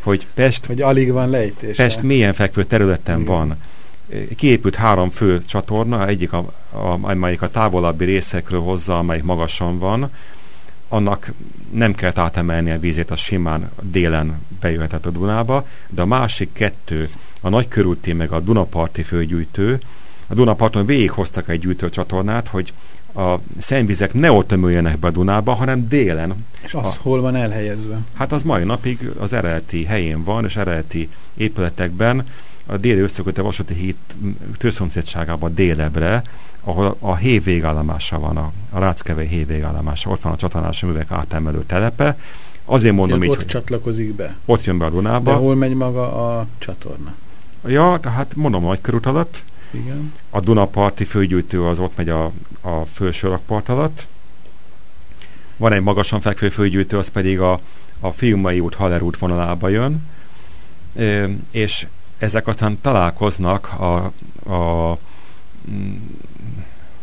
hogy Pest, hogy alig van lejtés. Pest mélyen fekvő területen Igen. van. Kiépült három fő csatorna, egyik, a, a, amelyik a távolabbi részekről hozza, amelyik magasan van, annak nem kell átemelni a vízét, az simán délen bejöhetett a Dunába, de a másik kettő, a Nagykörúti meg a Dunaparti főgyűjtő, a Dunaparton végighoztak egy gyűjtőcsatornát, hogy a szennyvizek ne ott ömöljenek be a Dunába, hanem délen. És az a, hol van elhelyezve? Hát az mai napig az eredeti helyén van, és eredeti épületekben a déli összekötő vasúti híd tőszomszédságában délebre, ahol a hév végállomása van, a, a Ráckevei hév végállomása, ott van a csatornás művek átemelő telepe. Azért mondom ja, így, ott csatlakozik be. Ott jön be a Dunába. De hol megy maga a csatorna? Ja, hát mondom, nagy körút alatt, igen. A Dunaparti főgyűjtő az ott megy a, a felső rakpart alatt. Van egy magasan fekvő főgyűjtő, az pedig a, a Fiumai út, Haller út vonalába jön. E, és ezek aztán találkoznak a, a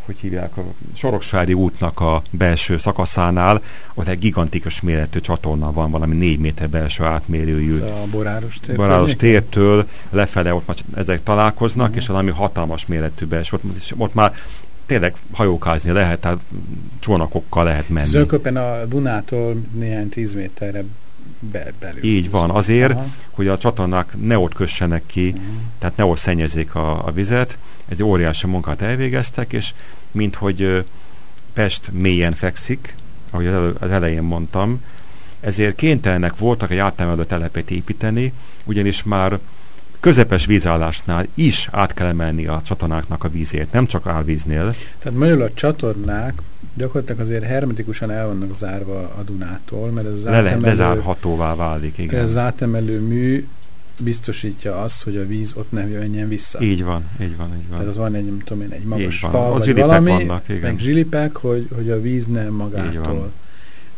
hogy hívják, a Soroksári útnak a belső szakaszánál, ott egy gigantikus méretű csatorna van, valami négy méter belső átmérőjű. a Boráros, tér Boráros tértől lefele ott már ezek találkoznak, uh-huh. és valami hatalmas méretű belső. Ott, ott már tényleg hajókázni lehet, tehát csónakokkal lehet menni. Zököpen a Dunától néhány tíz méterre be, belül. Így van, azért, Aha. hogy a csatornák ne ott kössenek ki, uh-huh. tehát ne ott szennyezik a, a vizet. Ez egy óriási munkát elvégeztek, és mint hogy Pest mélyen fekszik, ahogy az, elő, az elején mondtam, ezért kénytelenek voltak egy áttemelő telepet építeni, ugyanis már közepes vízállásnál is át kell emelni a csatornáknak a vízét, nem csak árvíznél. Tehát magyarul a csatornák gyakorlatilag azért hermetikusan el vannak zárva a Dunától, mert ez az Le, átemelő, lezárhatóvá válik, igen. Ez az átemelő mű biztosítja azt, hogy a víz ott nem jöjjön vissza. Így van, így van, így van. Tehát ott van egy, nem tudom én, egy magas fal, vagy valami, vannak, igen. meg zsilipek, hogy, hogy a víz nem magától.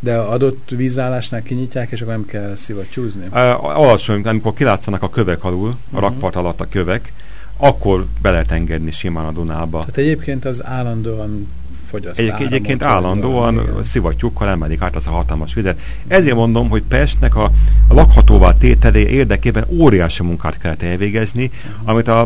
De adott vízállásnál kinyitják, és akkor nem kell szivattyúzni? Uh, alacsony, amikor kilátszanak a kövek alul, a uh-huh. rakpart alatt a kövek, akkor be lehet engedni simán a Dunába. Tehát egyébként az állandóan fogyaszt Egyébként, egyébként állandóan igen. szivattyúkkal emelik át az a hatalmas vizet. Ezért mondom, hogy Pestnek a, a lakhatóvá tételé érdekében óriási munkát kellett elvégezni, amit a,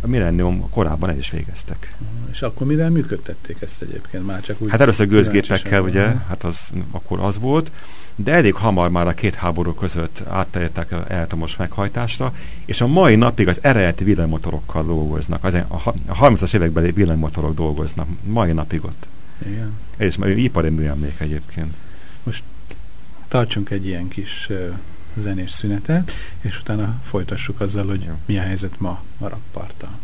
a millennium korábban el is végeztek. És akkor mivel működtették ezt egyébként? Már csak úgy hát először gőzgépekkel, ugye, hát az akkor az volt de elég hamar már a két háború között átterjedtek elektromos meghajtásra, és a mai napig az eredeti villanymotorokkal dolgoznak. Az, a, a 30-as évekbeli villanymotorok dolgoznak, mai napig ott. Igen. Ez is ipari műemlék egyébként. Most tartsunk egy ilyen kis uh, zenés szünetet, és utána folytassuk azzal, hogy Jó. mi a helyzet ma a rakparttal.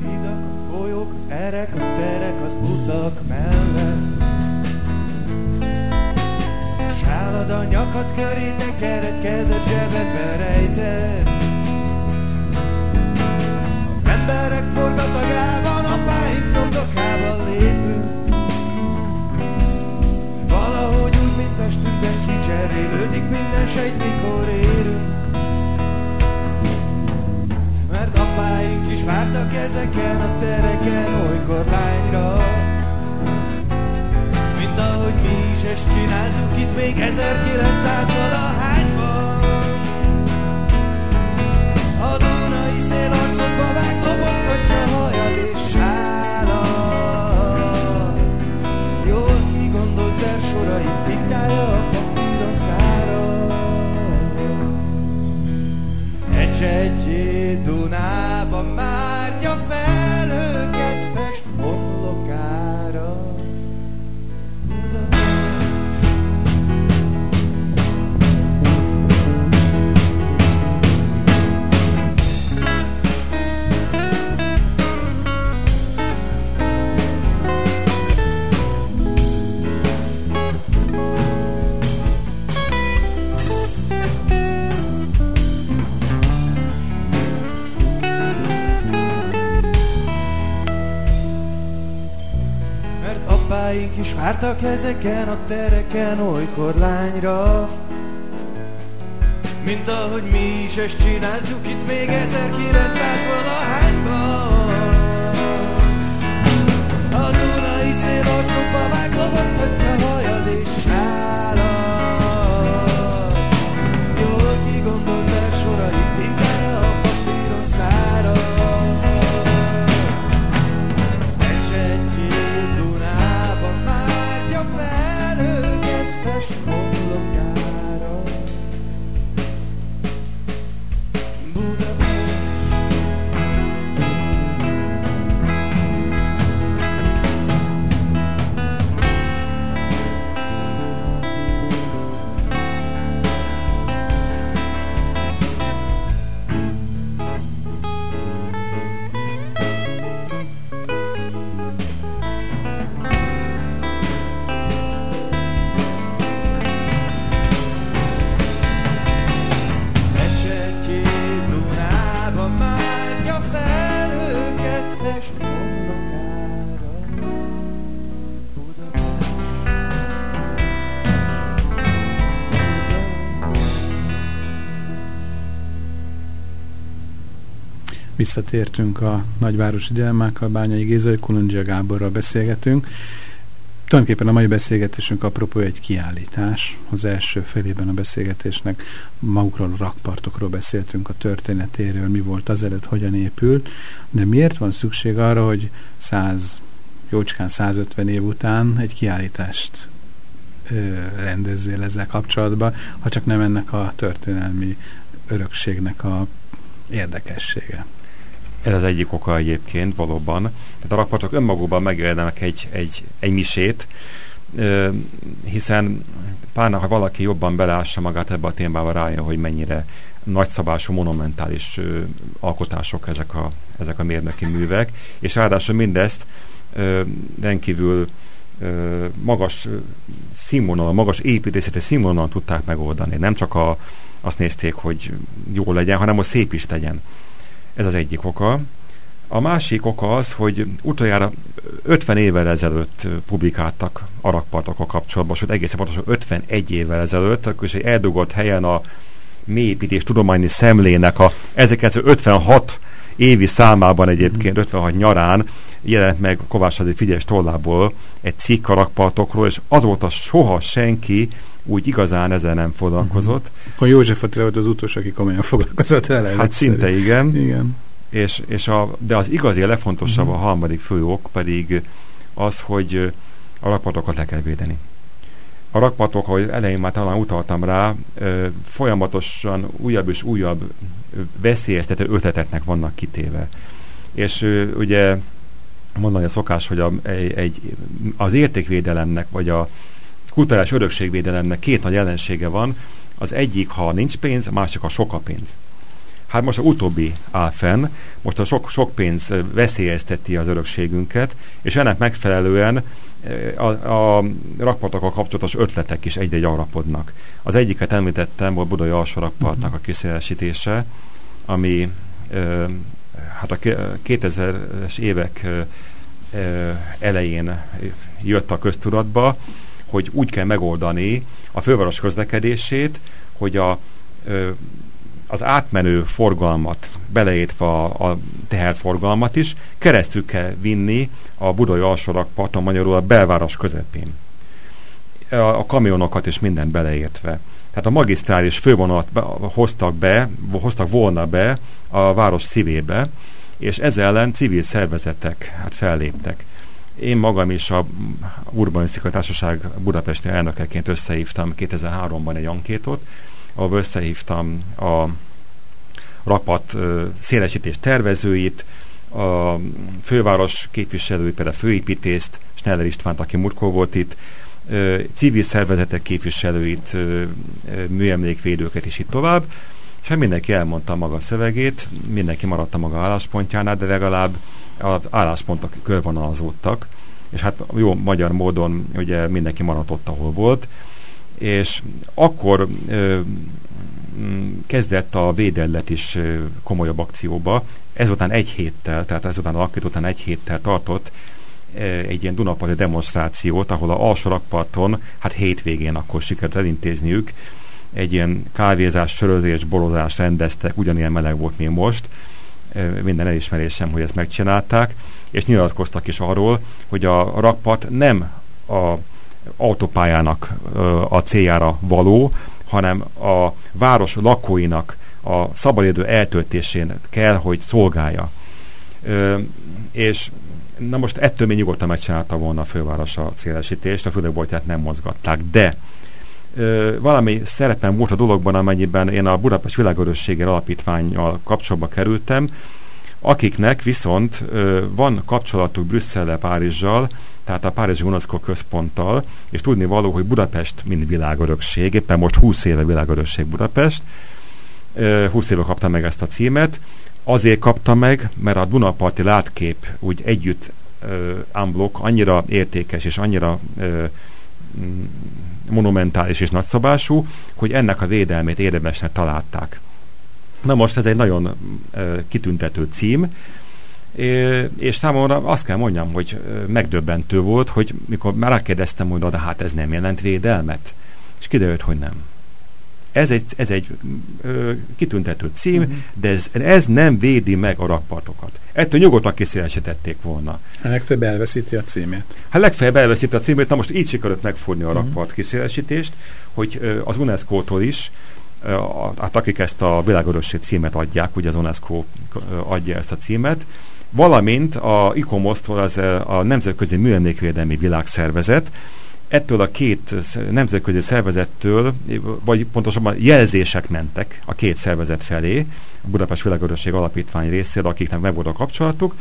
Hidak, a folyók, az erek, a terek, az utak mellett. Sálad a nyakad köré, tekered, kezed zsebedbe rejted. Az emberek forgatagában, apáink nyomdokában lépünk. Valahogy úgy, mint testünkben kicserélődik minden sejt, mikor érünk. Mert apáink is vártak ezeken a tereken olykor lányra hogy mi is ezt csináltuk itt még 1900 valahányban. A Dunai szél arcodba vág, lobogtatja hajad és sálad. Jól kigondolt versorait diktálja a papír a szára. Egy, egy, is vártak ezeken a tereken olykor lányra. Mint ahogy mi is ezt csináltuk itt még 1900-ban A Dunai szél arcokba váglobogtatja hajad és Visszatértünk a nagyvárosi dilemmákkal, Bányai Géza, Kulundzsia Gáborral beszélgetünk. Tulajdonképpen a mai beszélgetésünk apropó egy kiállítás. Az első felében a beszélgetésnek magukról a rakpartokról beszéltünk, a történetéről, mi volt azelőtt, hogyan épült, de miért van szükség arra, hogy 100, jócskán 150 év után egy kiállítást ö, rendezzél ezzel kapcsolatban, ha csak nem ennek a történelmi örökségnek a érdekessége. Ez az egyik oka egyébként valóban. Tehát a rakpartok önmagukban megjelennek egy, egy, egy misét, hiszen párna, ha valaki jobban belássa magát ebbe a témába, rájön, hogy mennyire nagyszabású, monumentális alkotások ezek a, ezek a mérnöki művek, és ráadásul mindezt ö, rendkívül magas színvonalon, magas építészeti színvonalon tudták megoldani. Nem csak a, azt nézték, hogy jó legyen, hanem hogy szép is legyen. Ez az egyik oka. A másik oka az, hogy utoljára 50 évvel ezelőtt publikáltak arakpartokkal kapcsolatban, sőt egészen pontosan 51 évvel ezelőtt, akkor is egy eldugott helyen a mélyépítés tudományi szemlének a 1956 évi számában egyébként, 56 nyarán jelent meg Kovács Adi Figyes tollából egy cikk rakpartokról, és azóta soha senki úgy igazán ezzel nem foglalkozott. Uh-huh. A József Attila volt az utolsó, aki komolyan foglalkozott vele. Hát szinte igen. igen. És, és a, de az igazi, a legfontosabb, uh-huh. a harmadik fő ok pedig az, hogy a rakpartokat le kell védeni. A rakpartok, ahogy elején már talán utaltam rá, folyamatosan újabb és újabb veszélyeztető ötletetnek vannak kitéve. És ugye mondani a szokás, hogy a, egy, az értékvédelemnek, vagy a kulturális örökségvédelemnek két nagy ellensége van. Az egyik, ha nincs pénz, a másik, ha sok a pénz. Hát most a utóbbi áll fenn, most a sok, sok pénz veszélyezteti az örökségünket, és ennek megfelelően a, a rakpartokkal kapcsolatos ötletek is egyre gyarapodnak. Az egyiket említettem, volt Budai alsó rakpartnak a kiszélesítése, ami hát a 2000-es évek elején jött a köztudatba, hogy úgy kell megoldani a főváros közlekedését, hogy a, az átmenő forgalmat, beleértve a, a teherforgalmat is, keresztül kell vinni a budai alsórakparton, magyarul a belváros közepén. A, a kamionokat is mindent beleértve. Tehát a magisztrális fővonalat be, hoztak be, hoztak volna be a város szívébe, és ezzel ellen civil szervezetek hát felléptek. Én magam is a Urbanisztika Társaság budapesti elnökeként összehívtam 2003-ban egy ankétot, ahol összehívtam a rapat szélesítés tervezőit, a főváros képviselőit, például a főépítészt, Sneller Istvánt, aki múltkor volt itt, civil szervezetek képviselőit, műemlékvédőket is itt tovább, és hát mindenki elmondta maga szövegét, mindenki maradt a maga álláspontjánál, de legalább az álláspontok körvonalazódtak, és hát jó magyar módon ugye mindenki maradt ott, ahol volt, és akkor ö, kezdett a védellet is ö, komolyabb akcióba. Ezután egy héttel, tehát ezután a után egy héttel tartott egy ilyen Dunaparti demonstrációt, ahol a alsó rakparton, hát hétvégén akkor sikerült elintézniük, egy ilyen kávézás, sörözés, borozás rendeztek, ugyanilyen meleg volt, mint most, minden elismerésem, hogy ezt megcsinálták, és nyilatkoztak is arról, hogy a rakpart nem a autópályának a céljára való, hanem a város lakóinak a szabadidő eltöltésén kell, hogy szolgálja. és na most ettől még nyugodtan megcsinálta volna a főváros a célesítést, a főlegboltját nem mozgatták, de valami szerepem volt a dologban, amennyiben én a Budapest Világörössége Alapítványjal kapcsolatba kerültem, akiknek viszont van kapcsolatuk Brüsszellel, Párizsal, tehát a Párizsi UNESCO központtal, és tudni való, hogy Budapest mind világörökség, éppen most 20 éve világörökség Budapest, 20 éve kapta meg ezt a címet, azért kapta meg, mert a Dunaparti látkép úgy együtt unblock annyira értékes és annyira monumentális és nagyszabású, hogy ennek a védelmét érdemesnek találták. Na most ez egy nagyon kitüntető cím, és számomra azt kell mondjam, hogy megdöbbentő volt, hogy mikor már rákérdeztem, hogy de hát ez nem jelent védelmet, és kiderült, hogy nem. Ez egy, ez egy ö, kitüntető cím, uh-huh. de ez, ez nem védi meg a rakpartokat. Ettől nyugodtan kiszélesítették volna. A legfeljebb elveszíti a címét. Hát legfeljebb elveszíti a címét, na most így sikerült megfordni a uh-huh. rakpart kiszélesítést, hogy ö, az UNESCO-tól is hát akik ezt a világörösség címet adják, ugye az UNESCO adja ezt a címet, valamint a ICOMOS-tól az a Nemzetközi Műemlékvédelmi Világszervezet, ettől a két nemzetközi szervezettől, vagy pontosabban jelzések mentek a két szervezet felé, a Budapest Világörösség Alapítvány részéről, akiknek meg volt a kapcsolatuk,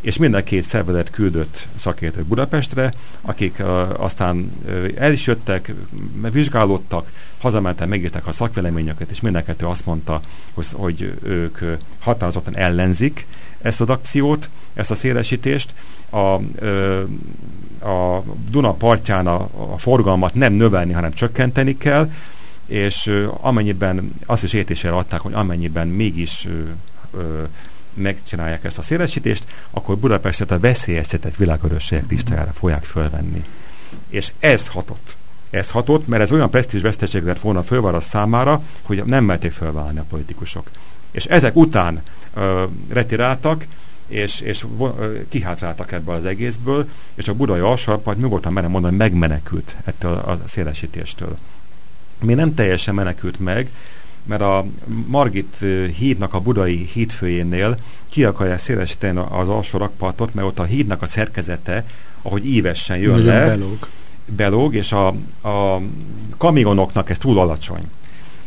és minden két szervezet küldött szakértők Budapestre, akik uh, aztán uh, el is jöttek, vizsgálódtak, hazamentek, megírták a szakvéleményeket, és mindenkettő azt mondta, hogy, hogy ők határozottan ellenzik ezt az akciót, ezt a szélesítést. A, ö, a Duna partján a, a forgalmat nem növelni, hanem csökkenteni kell, és ö, amennyiben azt is értésére adták, hogy amennyiben mégis ö, ö, megcsinálják ezt a szélesítést, akkor Budapestet a veszélyeztetett világörösségek listájára fogják fölvenni. És ez hatott. Ez hatott, mert ez olyan presztízs veszteség lett volna a számára, hogy nem merték fölvállalni a politikusok. És ezek után ö, retiráltak, és, és kihátráltak ebből az egészből, és a budai alsóalpat nyugodtan merem mondani, megmenekült ettől a szélesítéstől. Mi nem teljesen menekült meg, mert a Margit hídnak a budai hídfőjénél ki akarják szélesíteni az alsó rakpartot, mert ott a hídnak a szerkezete, ahogy ívesen jön Nagyon le, belóg. belóg, és a, a kamionoknak ez túl alacsony.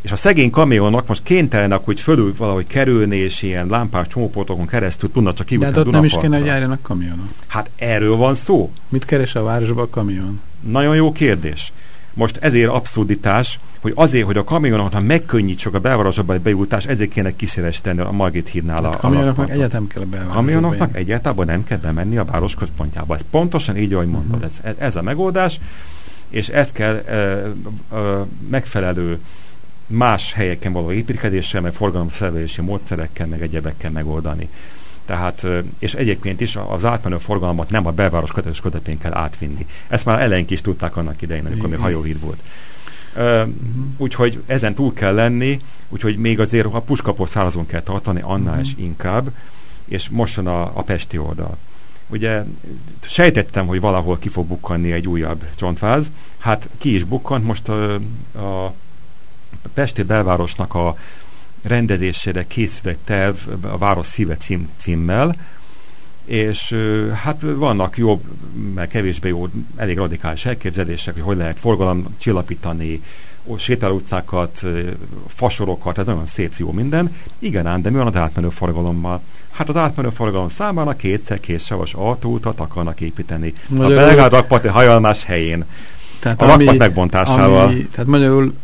És a szegény kamionok most kénytelenek, hogy fölül valahogy kerülni, és ilyen lámpás csomóportokon keresztül tudnak csak kijutni De hát ott nem is kéne, hogy járjanak kamionok. Hát erről van szó. Mit keres a városban a kamion? Nagyon jó kérdés. Most ezért abszurditás, hogy azért, hogy a kamionoknak megkönnyítsük a belvárosba egy bejutás, ezért kéne kíséresteni a Margit hídnál hát a kamionoknak egyetem kell a. Kamionoknak egyáltalán nem kell bemenni a város központjába. Ez pontosan így, ahogy mondod. Uh-huh. Ez, ez a megoldás, és ezt kell e, e, megfelelő más helyeken való építkezéssel, meg forgalomszervelési módszerekkel, meg egyebekkel megoldani. Tehát, és egyébként is az átmenő forgalmat nem a belváros kötetes közepén kell átvinni. Ezt már elején is tudták annak idején, amikor még hajóhíd volt. Uh, úgyhogy ezen túl kell lenni, úgyhogy még azért a puskapor szárazon kell tartani, annál uh-huh. is inkább, és mostan a, a Pesti oldal. Ugye sejtettem, hogy valahol ki fog bukkanni egy újabb csontváz, hát ki is bukkant, most a, a Pesti belvárosnak a rendezésére készül egy terv a Város szíve cím, címmel, és hát vannak jobb, meg kevésbé jó, elég radikális elképzelések, hogy hogy lehet forgalom csillapítani, sétálóutcákat, fasorokat, ez nagyon szép, jó minden. Igen ám, de mi van az átmenő forgalommal? Hát az átmenő forgalom számára kétszer kétsavas autóutat akarnak építeni. Magyarul... A Belgrád rakparti hajalmás helyén. Tehát a ami, rakpart megbontásával. Ami, tehát magyarul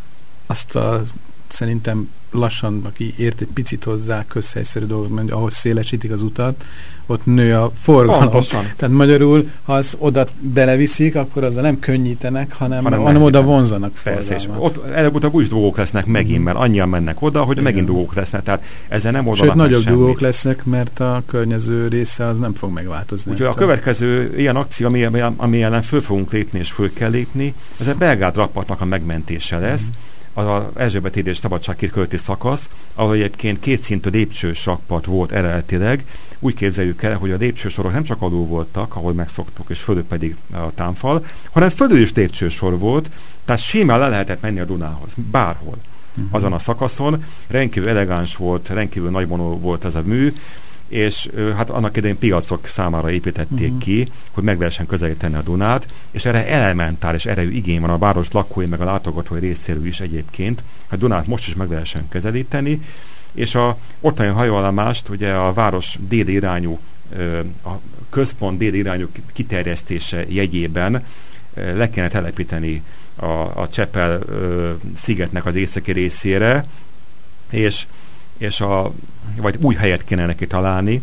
azt a szerintem lassan, aki ért egy picit hozzá közhelyszerű dolgot, mert ahhoz szélesítik az utat, ott nő a forgalom. Pontosan. Tehát magyarul, ha az oda beleviszik, akkor azzal nem könnyítenek, hanem, Hanem hanem, oda vonzanak forgalmat. ott előbb-utóbb új dolgok lesznek megint, mert annyian mennek oda, hogy Igen. megint dolgok lesznek, tehát ezzel nem oldanak Sőt, nagyobb dugók lesznek, mert a környező része az nem fog megváltozni. Úgyhogy a következő ilyen akció, ami, ami ellen föl fogunk lépni és föl kell lépni, ez a Belgád rakpartnak a megmentése lesz. Az Erzsébet és Szabadságkír költi szakasz, ahol egyébként kétszintű lépcsős rakpart volt eredetileg. Úgy képzeljük el, hogy a lépcsősorok nem csak alul voltak, ahol megszoktuk, és fölül pedig a támfal, hanem fölül is lépcsősor volt, tehát simán le lehetett menni a Dunához, bárhol Mhm. azon a szakaszon. Rendkívül elegáns volt, rendkívül nagyvonó volt ez a mű, és hát annak idején piacok számára építették Mhm. ki, hogy meg lehessen közelíteni a Dunát, és erre elementáris erejű igény van a város lakói, meg a látogatói részéről is egyébként, hogy Dunát most is meg lehessen közelíteni, és a ottani hajóállomást ugye a város déli irányú, a központ déli irányú kiterjesztése jegyében le kellene telepíteni a, a Csepel szigetnek az északi részére, és, és a, vagy új helyet kéne neki találni,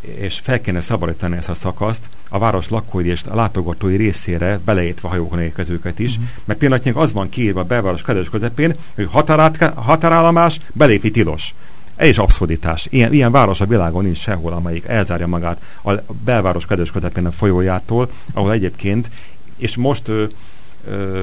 és fel kéne szabadítani ezt a szakaszt a város lakói és a látogatói részére, beleértve a hajókon érkezőket is, Mhm. mert pillanatnyilag az van kiírva a belváros kedves közepén, hogy határát, határállomás, belépi tilos. Ez is abszurditás. Ilyen, ilyen város a világon nincs sehol, amelyik elzárja magát a belváros kedves közepén a folyójától, ahol egyébként, és most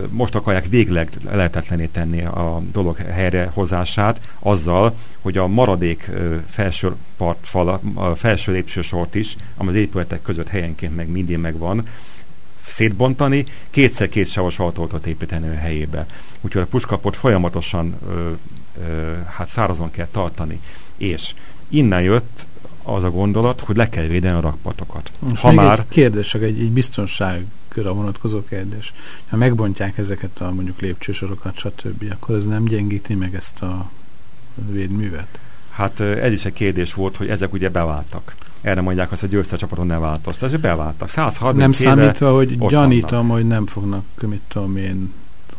most akarják végleg lehetetlené tenni a dolog helyrehozását azzal, hogy a maradék felső partfal, a felső lépcsősort is, ami az épületek között helyenként meg mindig megvan, szétbontani, kétszer két savas autót építeni a helyébe. Úgyhogy a puskapot folyamatosan ö, ö, hát szárazon kell tartani. És innen jött az a gondolat, hogy le kell védeni a rakpartokat. Most Ha már egy kérdés, egy, egy biztonságra vonatkozó kérdés. Ha megbontják ezeket a mondjuk lépcsősorokat, stb., akkor ez nem gyengíti meg ezt a védművet? Hát ez is egy kérdés volt, hogy ezek ugye beváltak. Erre mondják azt, hogy győztecsapaton ne változtat. Ezek beváltak. 130 nem számítva, hogy gyanítom, hogy nem fognak, mit tudom én,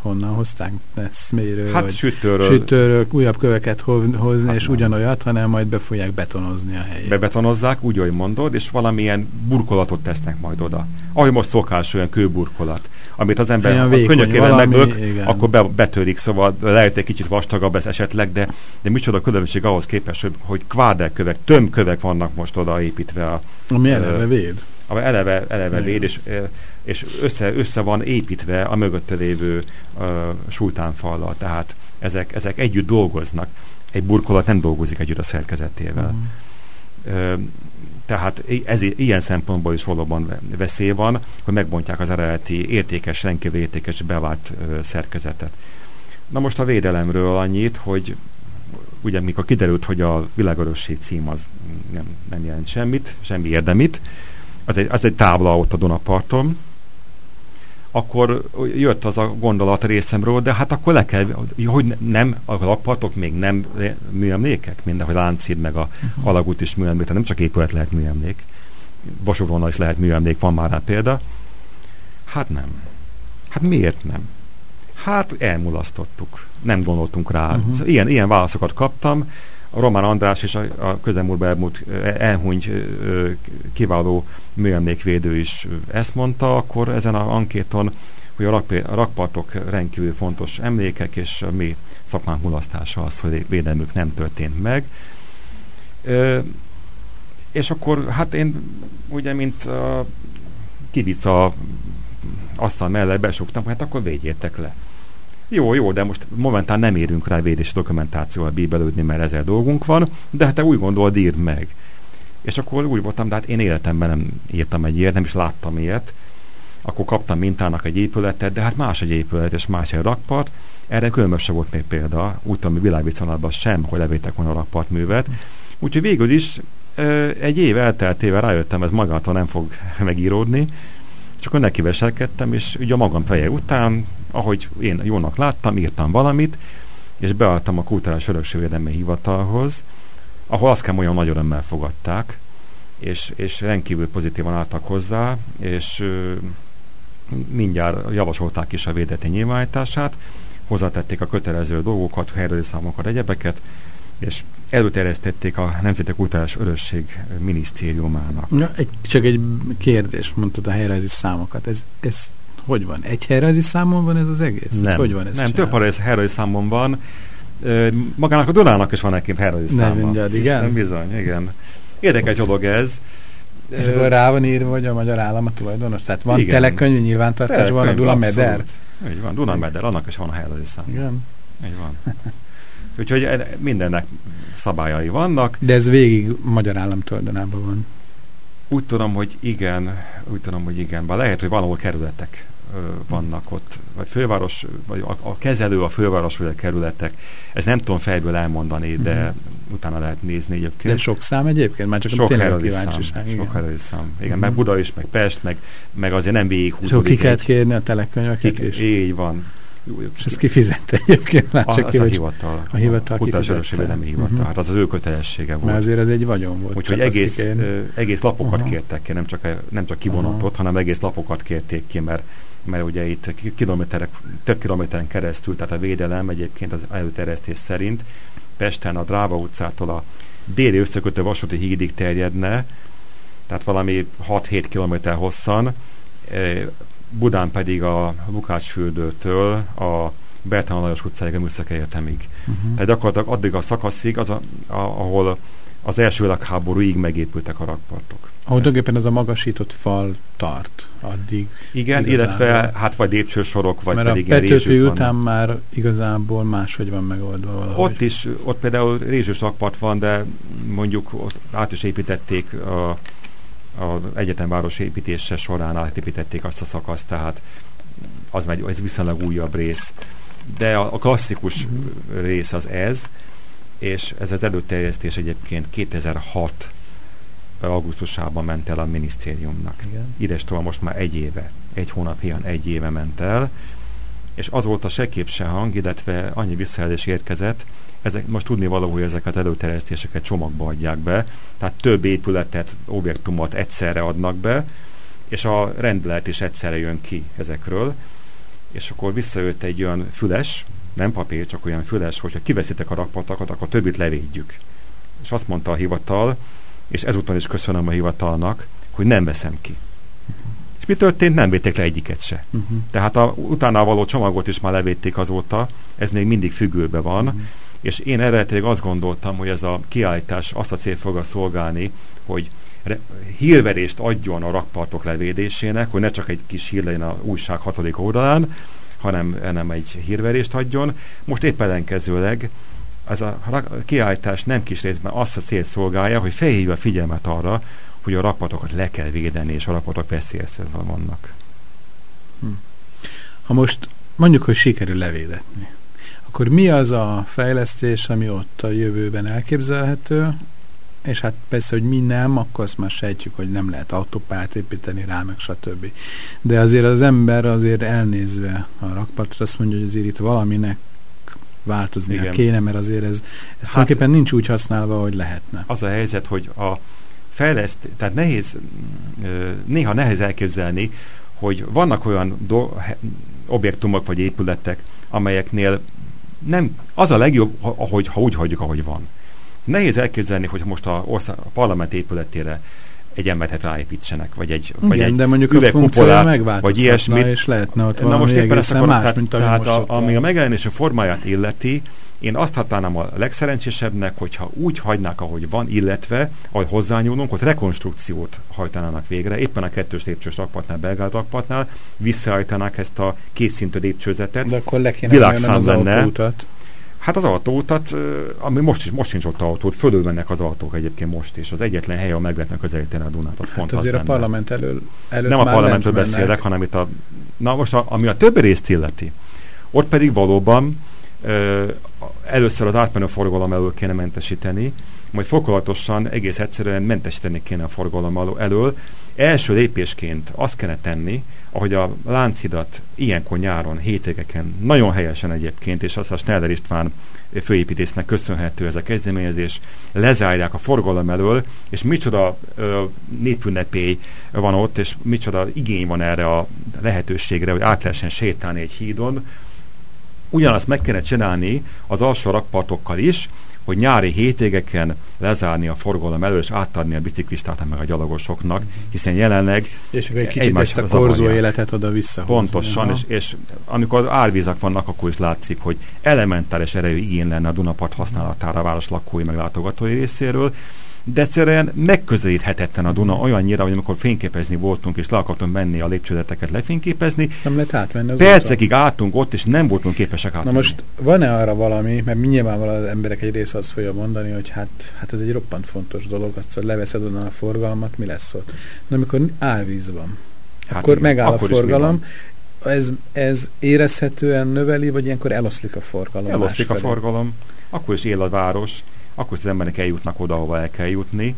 honnan hozták, Neszméről, Hát vagy sütőről sütőről újabb köveket ho- hozni, Hát és nem. ugyanolyat, hanem majd be fogják betonozni a helyét. bebetonozzák, úgy, ahogy mondod, és valamilyen burkolatot tesznek majd oda. Ahogy most szokás, olyan kőburkolat, amit az ember Olyan a vékony könyökével valami, meglök, igen. akkor be, betörik, szóval lehet egy kicsit vastagabb ez esetleg, de, de micsoda különbség ahhoz képest, hogy, hogy kvádrkövek, tömkövek vannak most oda építve a, Ami eleve véd. ami eleve, eleve véd, és, és össze, össze van építve a mögötte lévő uh, sultánfallal, tehát ezek, ezek együtt dolgoznak. Egy burkolat nem dolgozik együtt a szerkezetével. Mhm. Ö, tehát ez, ilyen szempontból is valóban ve- veszély van, hogy megbontják az eredeti értékes, rendkívül értékes bevált ö, szerkezetet. Na most a védelemről annyit, hogy ugye mikor kiderült, hogy a világörösség cím az nem, nem jelent semmit, semmi érdemit, az egy, az egy tábla ott a Dunaparton, akkor jött az a gondolat részemről, de hát akkor le kell, hogy ne- nem, a lakpartok még nem műemlékek, mindenhogy Láncid meg a Mhm. Alagút is műemlék, tehát nem csak épület lehet műemlék. Vasútvonal is lehet műemlék, van már rá példa. Hát nem. Hát miért nem? Hát elmulasztottuk. Nem gondoltunk rá. Uh-huh. Ilyen, ilyen válaszokat kaptam. A Román András és a, a közelmúltban elmúlt elhunyt kiváló műemlékvédő is ezt mondta, akkor ezen a ankéton, hogy a, rakpé, a rakpartok rendkívül fontos emlékek, és a mi szakmánk mulasztása az, hogy védelmük nem történt meg. Ö, és akkor hát én ugye, mint a kibica asztal mellett besugtam, hát akkor védjétek le. Jó, jó, de most momentán nem érünk rá védési dokumentációval bíbelődni, mert ezzel dolgunk van, de hát te úgy gondolod, írd meg. És akkor úgy voltam, de hát én életemben nem írtam egy ilyet, nem is láttam ilyet. Akkor kaptam mintának egy épületet, de hát más egy épület és más egy rakpart. Erre különböző se volt még példa, hogy világviszonylatban sem, hogy levétek volna a rakpartművet. Úgyhogy végül is egy év elteltével rájöttem, ez magától nem fog megíródni, és akkor nekiveselkedtem, és ugye a magam feje után, ahogy én jónak láttam, írtam valamit, és beadtam a Kulturális Örökségvédelmi Hivatalhoz, ahol azt kell olyan nagy örömmel fogadták, és, és rendkívül pozitívan álltak hozzá, és ö, mindjárt javasolták is a védeti nyilvánítását, hozzátették a kötelező dolgokat, számokat, egyebeket, és előterjesztették a Nemzetek Utás Örösség minisztériumának. Ja, egy, csak egy kérdés, mondtad a helyrajzi számokat. Ez, ez hogy van? Egy helyrajzi számon van ez az egész? Nem, hogy van ez nem több helyrajzi számon van. Magának a Dunának is van egy helyrajzi száma. Nem mondjad, igen? Nem bizony, igen. Érdekes dolog ez. És akkor rá van írva, hogy a magyar állam a tulajdonos? Tehát van Igen. telekönyv, nyilvántartás, van a Duna Meder? Így van, Duna Meder, annak is van a helyrajzi szám. Igen. Így van. Úgyhogy mindennek szabályai vannak. De ez végig magyar állam tulajdonában van. Úgy tudom, hogy igen, úgy tudom, hogy igen, bár lehet, hogy valahol kerületek vannak ott, vagy főváros, vagy a, a kezelő a főváros, vagy a kerületek. Ez nem tudom fejből elmondani, de uh-huh. utána lehet nézni egyébként. De sok szám egyébként? Már csak sok tényleg kíváncsiság. Sok szám. Igen, uh-huh. meg Buda is, meg Pest, meg, meg azért nem végig húzódik. Szóval ki kellett kérni a telekönyveket is? Így van. És ezt kifizette egyébként? Már csak a, ki, a hivatal. A hivatal a Kutatásörösvédelmi hivatal. Uh-huh. Hát az az ő kötelessége volt. Mert azért ez egy vagyon volt. Úgyhogy egész, ö, egész lapokat uh-huh. kértek ki, nem csak, nem csak kivonatot, uh-huh. hanem egész lapokat kérték ki, mert mert ugye itt kilométerek, több kilométeren keresztül, tehát a védelem egyébként az előterjesztés szerint Pesten a Dráva utcától a déli összekötő vasúti hídig terjedne, tehát valami 6-7 kilométer hosszan, Budán pedig a Lukácsfürdőtől a Bertalan Lajos utcáig a Műszaki Egyetemig. Uh-huh. Tehát gyakorlatilag addig a szakaszig, az a, a, ahol az első világháborúig megépültek a rakpartok. Ahol tulajdonképpen ez a magasított fal tart addig. Igen, igazából. illetve hát vagy lépcsősorok, vagy Mert pedig a Petőfi után már igazából máshogy van megoldva valahogy. Ott is, ott például rézsős rakpart van, de mondjuk ott át is építették a az egyetemváros építése során átépítették azt a szakaszt, tehát az megy, ez viszonylag újabb rész. De a, a klasszikus uh-huh. rész az ez, és ez az előterjesztés egyébként 2006 augusztusában ment el a minisztériumnak. Idestől most már egy éve, egy hónap hiány egy éve ment el, és az volt a se kép, se hang, illetve annyi visszajelzés érkezett, ezek, most tudni való, hogy ezeket előterjesztéseket csomagba adják be, tehát több épületet, objektumot egyszerre adnak be, és a rendelet is egyszerre jön ki ezekről, és akkor visszajött egy olyan füles, nem papír, csak olyan füles, hogyha kiveszitek a rakpartokat, akkor többit levédjük. És azt mondta a hivatal, és ezúttal is köszönöm a hivatalnak, hogy nem veszem ki. És mi történt? Nem védték le egyiket se. Uh-huh. Tehát a, utána való csomagot is már levédték azóta, ez még mindig függőbe van, uh-huh és én eredetileg azt gondoltam, hogy ez a kiállítás azt a cél fogja szolgálni, hogy hírverést adjon a rakpartok levédésének, hogy ne csak egy kis hír legyen a újság hatodik oldalán, hanem nem egy hírverést adjon. Most épp ellenkezőleg ez a kiállítás nem kis részben azt a cél szolgálja, hogy felhívja a figyelmet arra, hogy a rakpartokat le kell védeni, és a rakpartok veszélyeztetve vannak. Hm. Ha most mondjuk, hogy sikerül levédetni, akkor mi az a fejlesztés, ami ott a jövőben elképzelhető, és hát persze, hogy mi nem, akkor azt már sejtjük, hogy nem lehet autópályát építeni rá, meg stb. De azért az ember azért elnézve a rakpartot azt mondja, hogy azért itt valaminek változnia Igen. kéne, mert azért ez, ez hát, tulajdonképpen nincs úgy használva, hogy lehetne. Az a helyzet, hogy a fejleszt, tehát nehéz, néha nehéz elképzelni, hogy vannak olyan do, objektumok vagy épületek, amelyeknél nem, az a legjobb, ahogy, ha úgy hagyjuk, ahogy van. Nehéz elképzelni, hogy most a, ország, a parlament épületére egy embert ráépítsenek, vagy egy, Igen, vagy egy de mondjuk a vagy ilyesmi. és lehetne ott Na most éppen ezt akarom, más, tehát, mint tehát a, ami a megjelenési formáját illeti, én azt hatálnám a legszerencsésebbnek, hogyha úgy hagynák, ahogy van, illetve, ahogy hozzányúlunk, hogy rekonstrukciót hajtanának végre, éppen a kettős lépcsős rakpartnál, belgád rakpartnál, visszaállítanák ezt a kétszintű lépcsőzetet. De akkor le kéne az lenne. Autóutat. Hát az autóutat, ami most is, most sincs ott autót, fölülmennek az autók egyébként most is. Az egyetlen hely, ahol meg lehetne közelíteni a Dunát, az hát pont azért az a parlament elől, előtt Nem a parlamentről beszélek, hanem itt a... Na most, a, ami a többi részt illeti, ott pedig valóban először az átmenő forgalom elől kéne mentesíteni, majd fokozatosan egész egyszerűen mentesíteni kéne a forgalom elől. Első lépésként azt kéne tenni, ahogy a láncidat ilyenkor nyáron, hétvégeken, nagyon helyesen egyébként, és azt a Schneller István főépítésznek köszönhető ez a kezdeményezés, lezárják a forgalom elől, és micsoda ö, népünnepély van ott, és micsoda igény van erre a lehetőségre, hogy át lehessen sétálni egy hídon, Ugyanazt meg kellene csinálni az alsó rakpartokkal is, hogy nyári hétégeken lezárni a forgalom elő, és átadni a biciklistáknak, meg a gyalogosoknak, hiszen jelenleg És egy kicsit ezt a korzó életet oda-vissza. Pontosan, és, és amikor árvízak vannak, akkor is látszik, hogy elementáris erejű igény lenne a Dunapart használatára a város lakói meg látogatói részéről, de egyszerűen megközelíthetetlen a Duna olyannyira, hogy amikor fényképezni voltunk, és le akartunk menni a lépcsőzeteket lefényképezni, nem lehet átmenni az percekig álltunk ott, és nem voltunk képesek átmenni. Na most van-e arra valami, mert nyilvánvalóan az emberek egy része azt fogja mondani, hogy hát, hát ez egy roppant fontos dolog, azt, hogy leveszed onnan a forgalmat, mi lesz ott. Na amikor árvíz van, hát akkor igen, megáll akkor a forgalom, ez, ez érezhetően növeli, vagy ilyenkor eloszlik a forgalom? Eloszlik a forgalom, akkor is él a város, akkor az emberek eljutnak oda, ahova el kell jutni.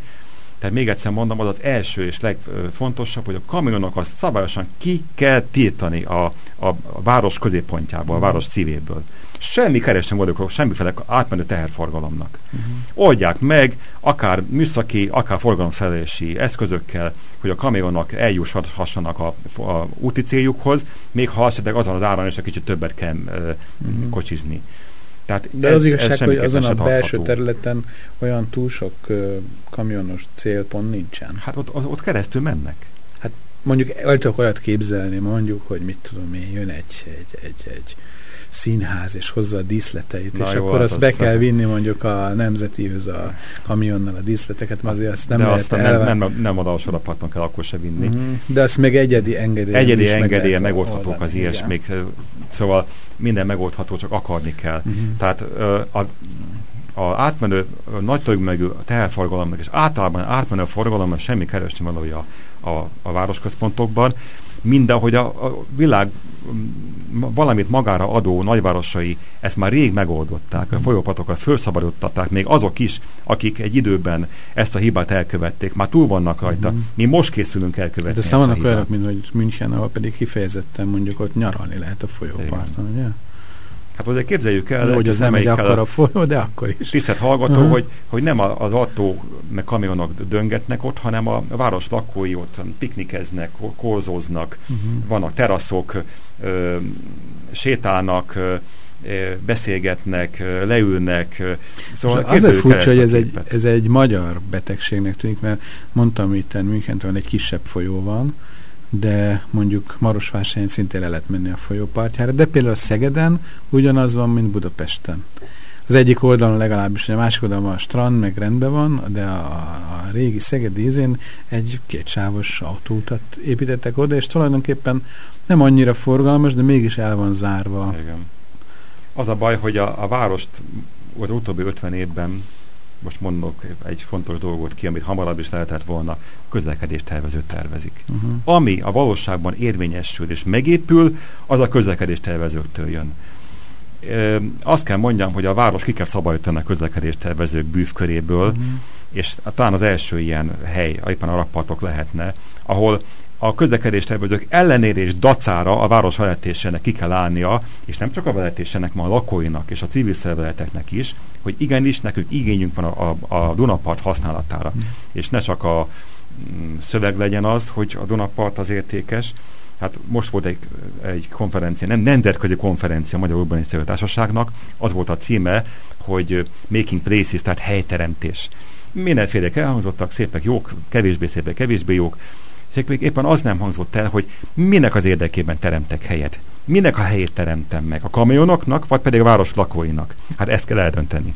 Tehát még egyszer mondom, az az első és legfontosabb, hogy a kamionokat szabályosan ki kell tiltani a, a, a város középpontjából, a város szívéből. Semmi keresem vagyok, semmiféle átmenő teherforgalomnak. Uh-huh. Oldják meg, akár műszaki, akár forgalomszerelési eszközökkel, hogy a kamionok eljuthassanak a, a úti céljukhoz, még ha esetleg azon az áron is egy kicsit többet kell uh, kocsizni. Tehát De ez, az igazság, ez hogy azon a belső területen olyan túl sok uh, kamionos célpont nincsen. Hát ott, ott keresztül mennek. Hát mondjuk el tudok olyat képzelni, mondjuk, hogy mit tudom én, jön egy, egy, egy, egy színház, és hozza a díszleteit, Na és jó, akkor hát azt be kell vinni mondjuk a nemzetihez a kamionnal a díszleteket, mert azért azt nem De lehet azt elve... nem, nem, nem oda a sorapatnak kell akkor se vinni. Uh-huh. De azt még egyedi engedélye. Egyedi engedélye megoldhatók az ilyesmik. Szóval minden megoldható, csak akarni kell. Uh-huh. Tehát a, a átmenő, a nagy tömegű teherforgalomnak és általában átmenő forgalomnak semmi keresni valója a, a, városközpontokban, mindahogy a, a világ valamit magára adó nagyvárosai ezt már rég megoldották, a folyópatokat felszabadították, még azok is, akik egy időben ezt a hibát elkövették, már túl vannak rajta. Mm. Mi most készülünk elkövetni De ezt vannak olyanok, mint hogy München, ahol pedig kifejezetten mondjuk ott nyaralni lehet a folyóparton, ugye? Hát azért képzeljük el, hogy az nem egy akkora folyó, de akkor is. Tisztelt hallgató, uh-huh. hogy, hogy nem az autó meg kamionok döngetnek ott, hanem a város lakói ott piknikeznek, kózóznak, uh-huh. vannak teraszok, ö, sétálnak, ö, beszélgetnek, leülnek. Szóval azért furcsa, hogy ez egy, ez egy magyar betegségnek tűnik, mert mondtam itt Münchentől egy kisebb folyó van, de mondjuk Marosvásárhelyen szintén le lehet menni a folyópartjára, de például Szegeden ugyanaz van, mint Budapesten. Az egyik oldalon legalábbis, a másik oldalon a strand, meg rendben van, de a, a régi Szegedi ízén egy kétsávos autóutat építettek oda, és tulajdonképpen nem annyira forgalmas, de mégis el van zárva. Igen. Az a baj, hogy a, a várost az utóbbi 50 évben most mondok egy fontos dolgot ki, amit hamarabb is lehetett volna, a közlekedés tervező tervezik. Uh-huh. Ami a valóságban érvényesül és megépül, az a közlekedés tervezőktől jön. E, azt kell mondjam, hogy a város ki kell szabadítani a közlekedés tervezők bűvköréből, uh-huh. és talán az első ilyen hely, éppen a rakpartok lehetne, ahol a közlekedéstervezők ellenére és dacára a város vezetésének ki kell állnia, és nem csak a vezetésének, ma a lakóinak és a civil szervezeteknek is, hogy igenis nekünk igényünk van a, a, a Dunapart használatára. Mm. És ne csak a mm, szöveg legyen az, hogy a Dunapart az értékes, Hát most volt egy, egy konferencia, nem nemzetközi konferencia a Magyar Urbanisztikai Társaságnak, az volt a címe, hogy Making Places, tehát helyteremtés. Mindenfélek elhangzottak, szépek, jók, kevésbé szépek, kevésbé jók, és még éppen az nem hangzott el, hogy minek az érdekében teremtek helyet. Minek a helyét teremtem meg? A kamionoknak, vagy pedig a város lakóinak? Hát ezt kell eldönteni.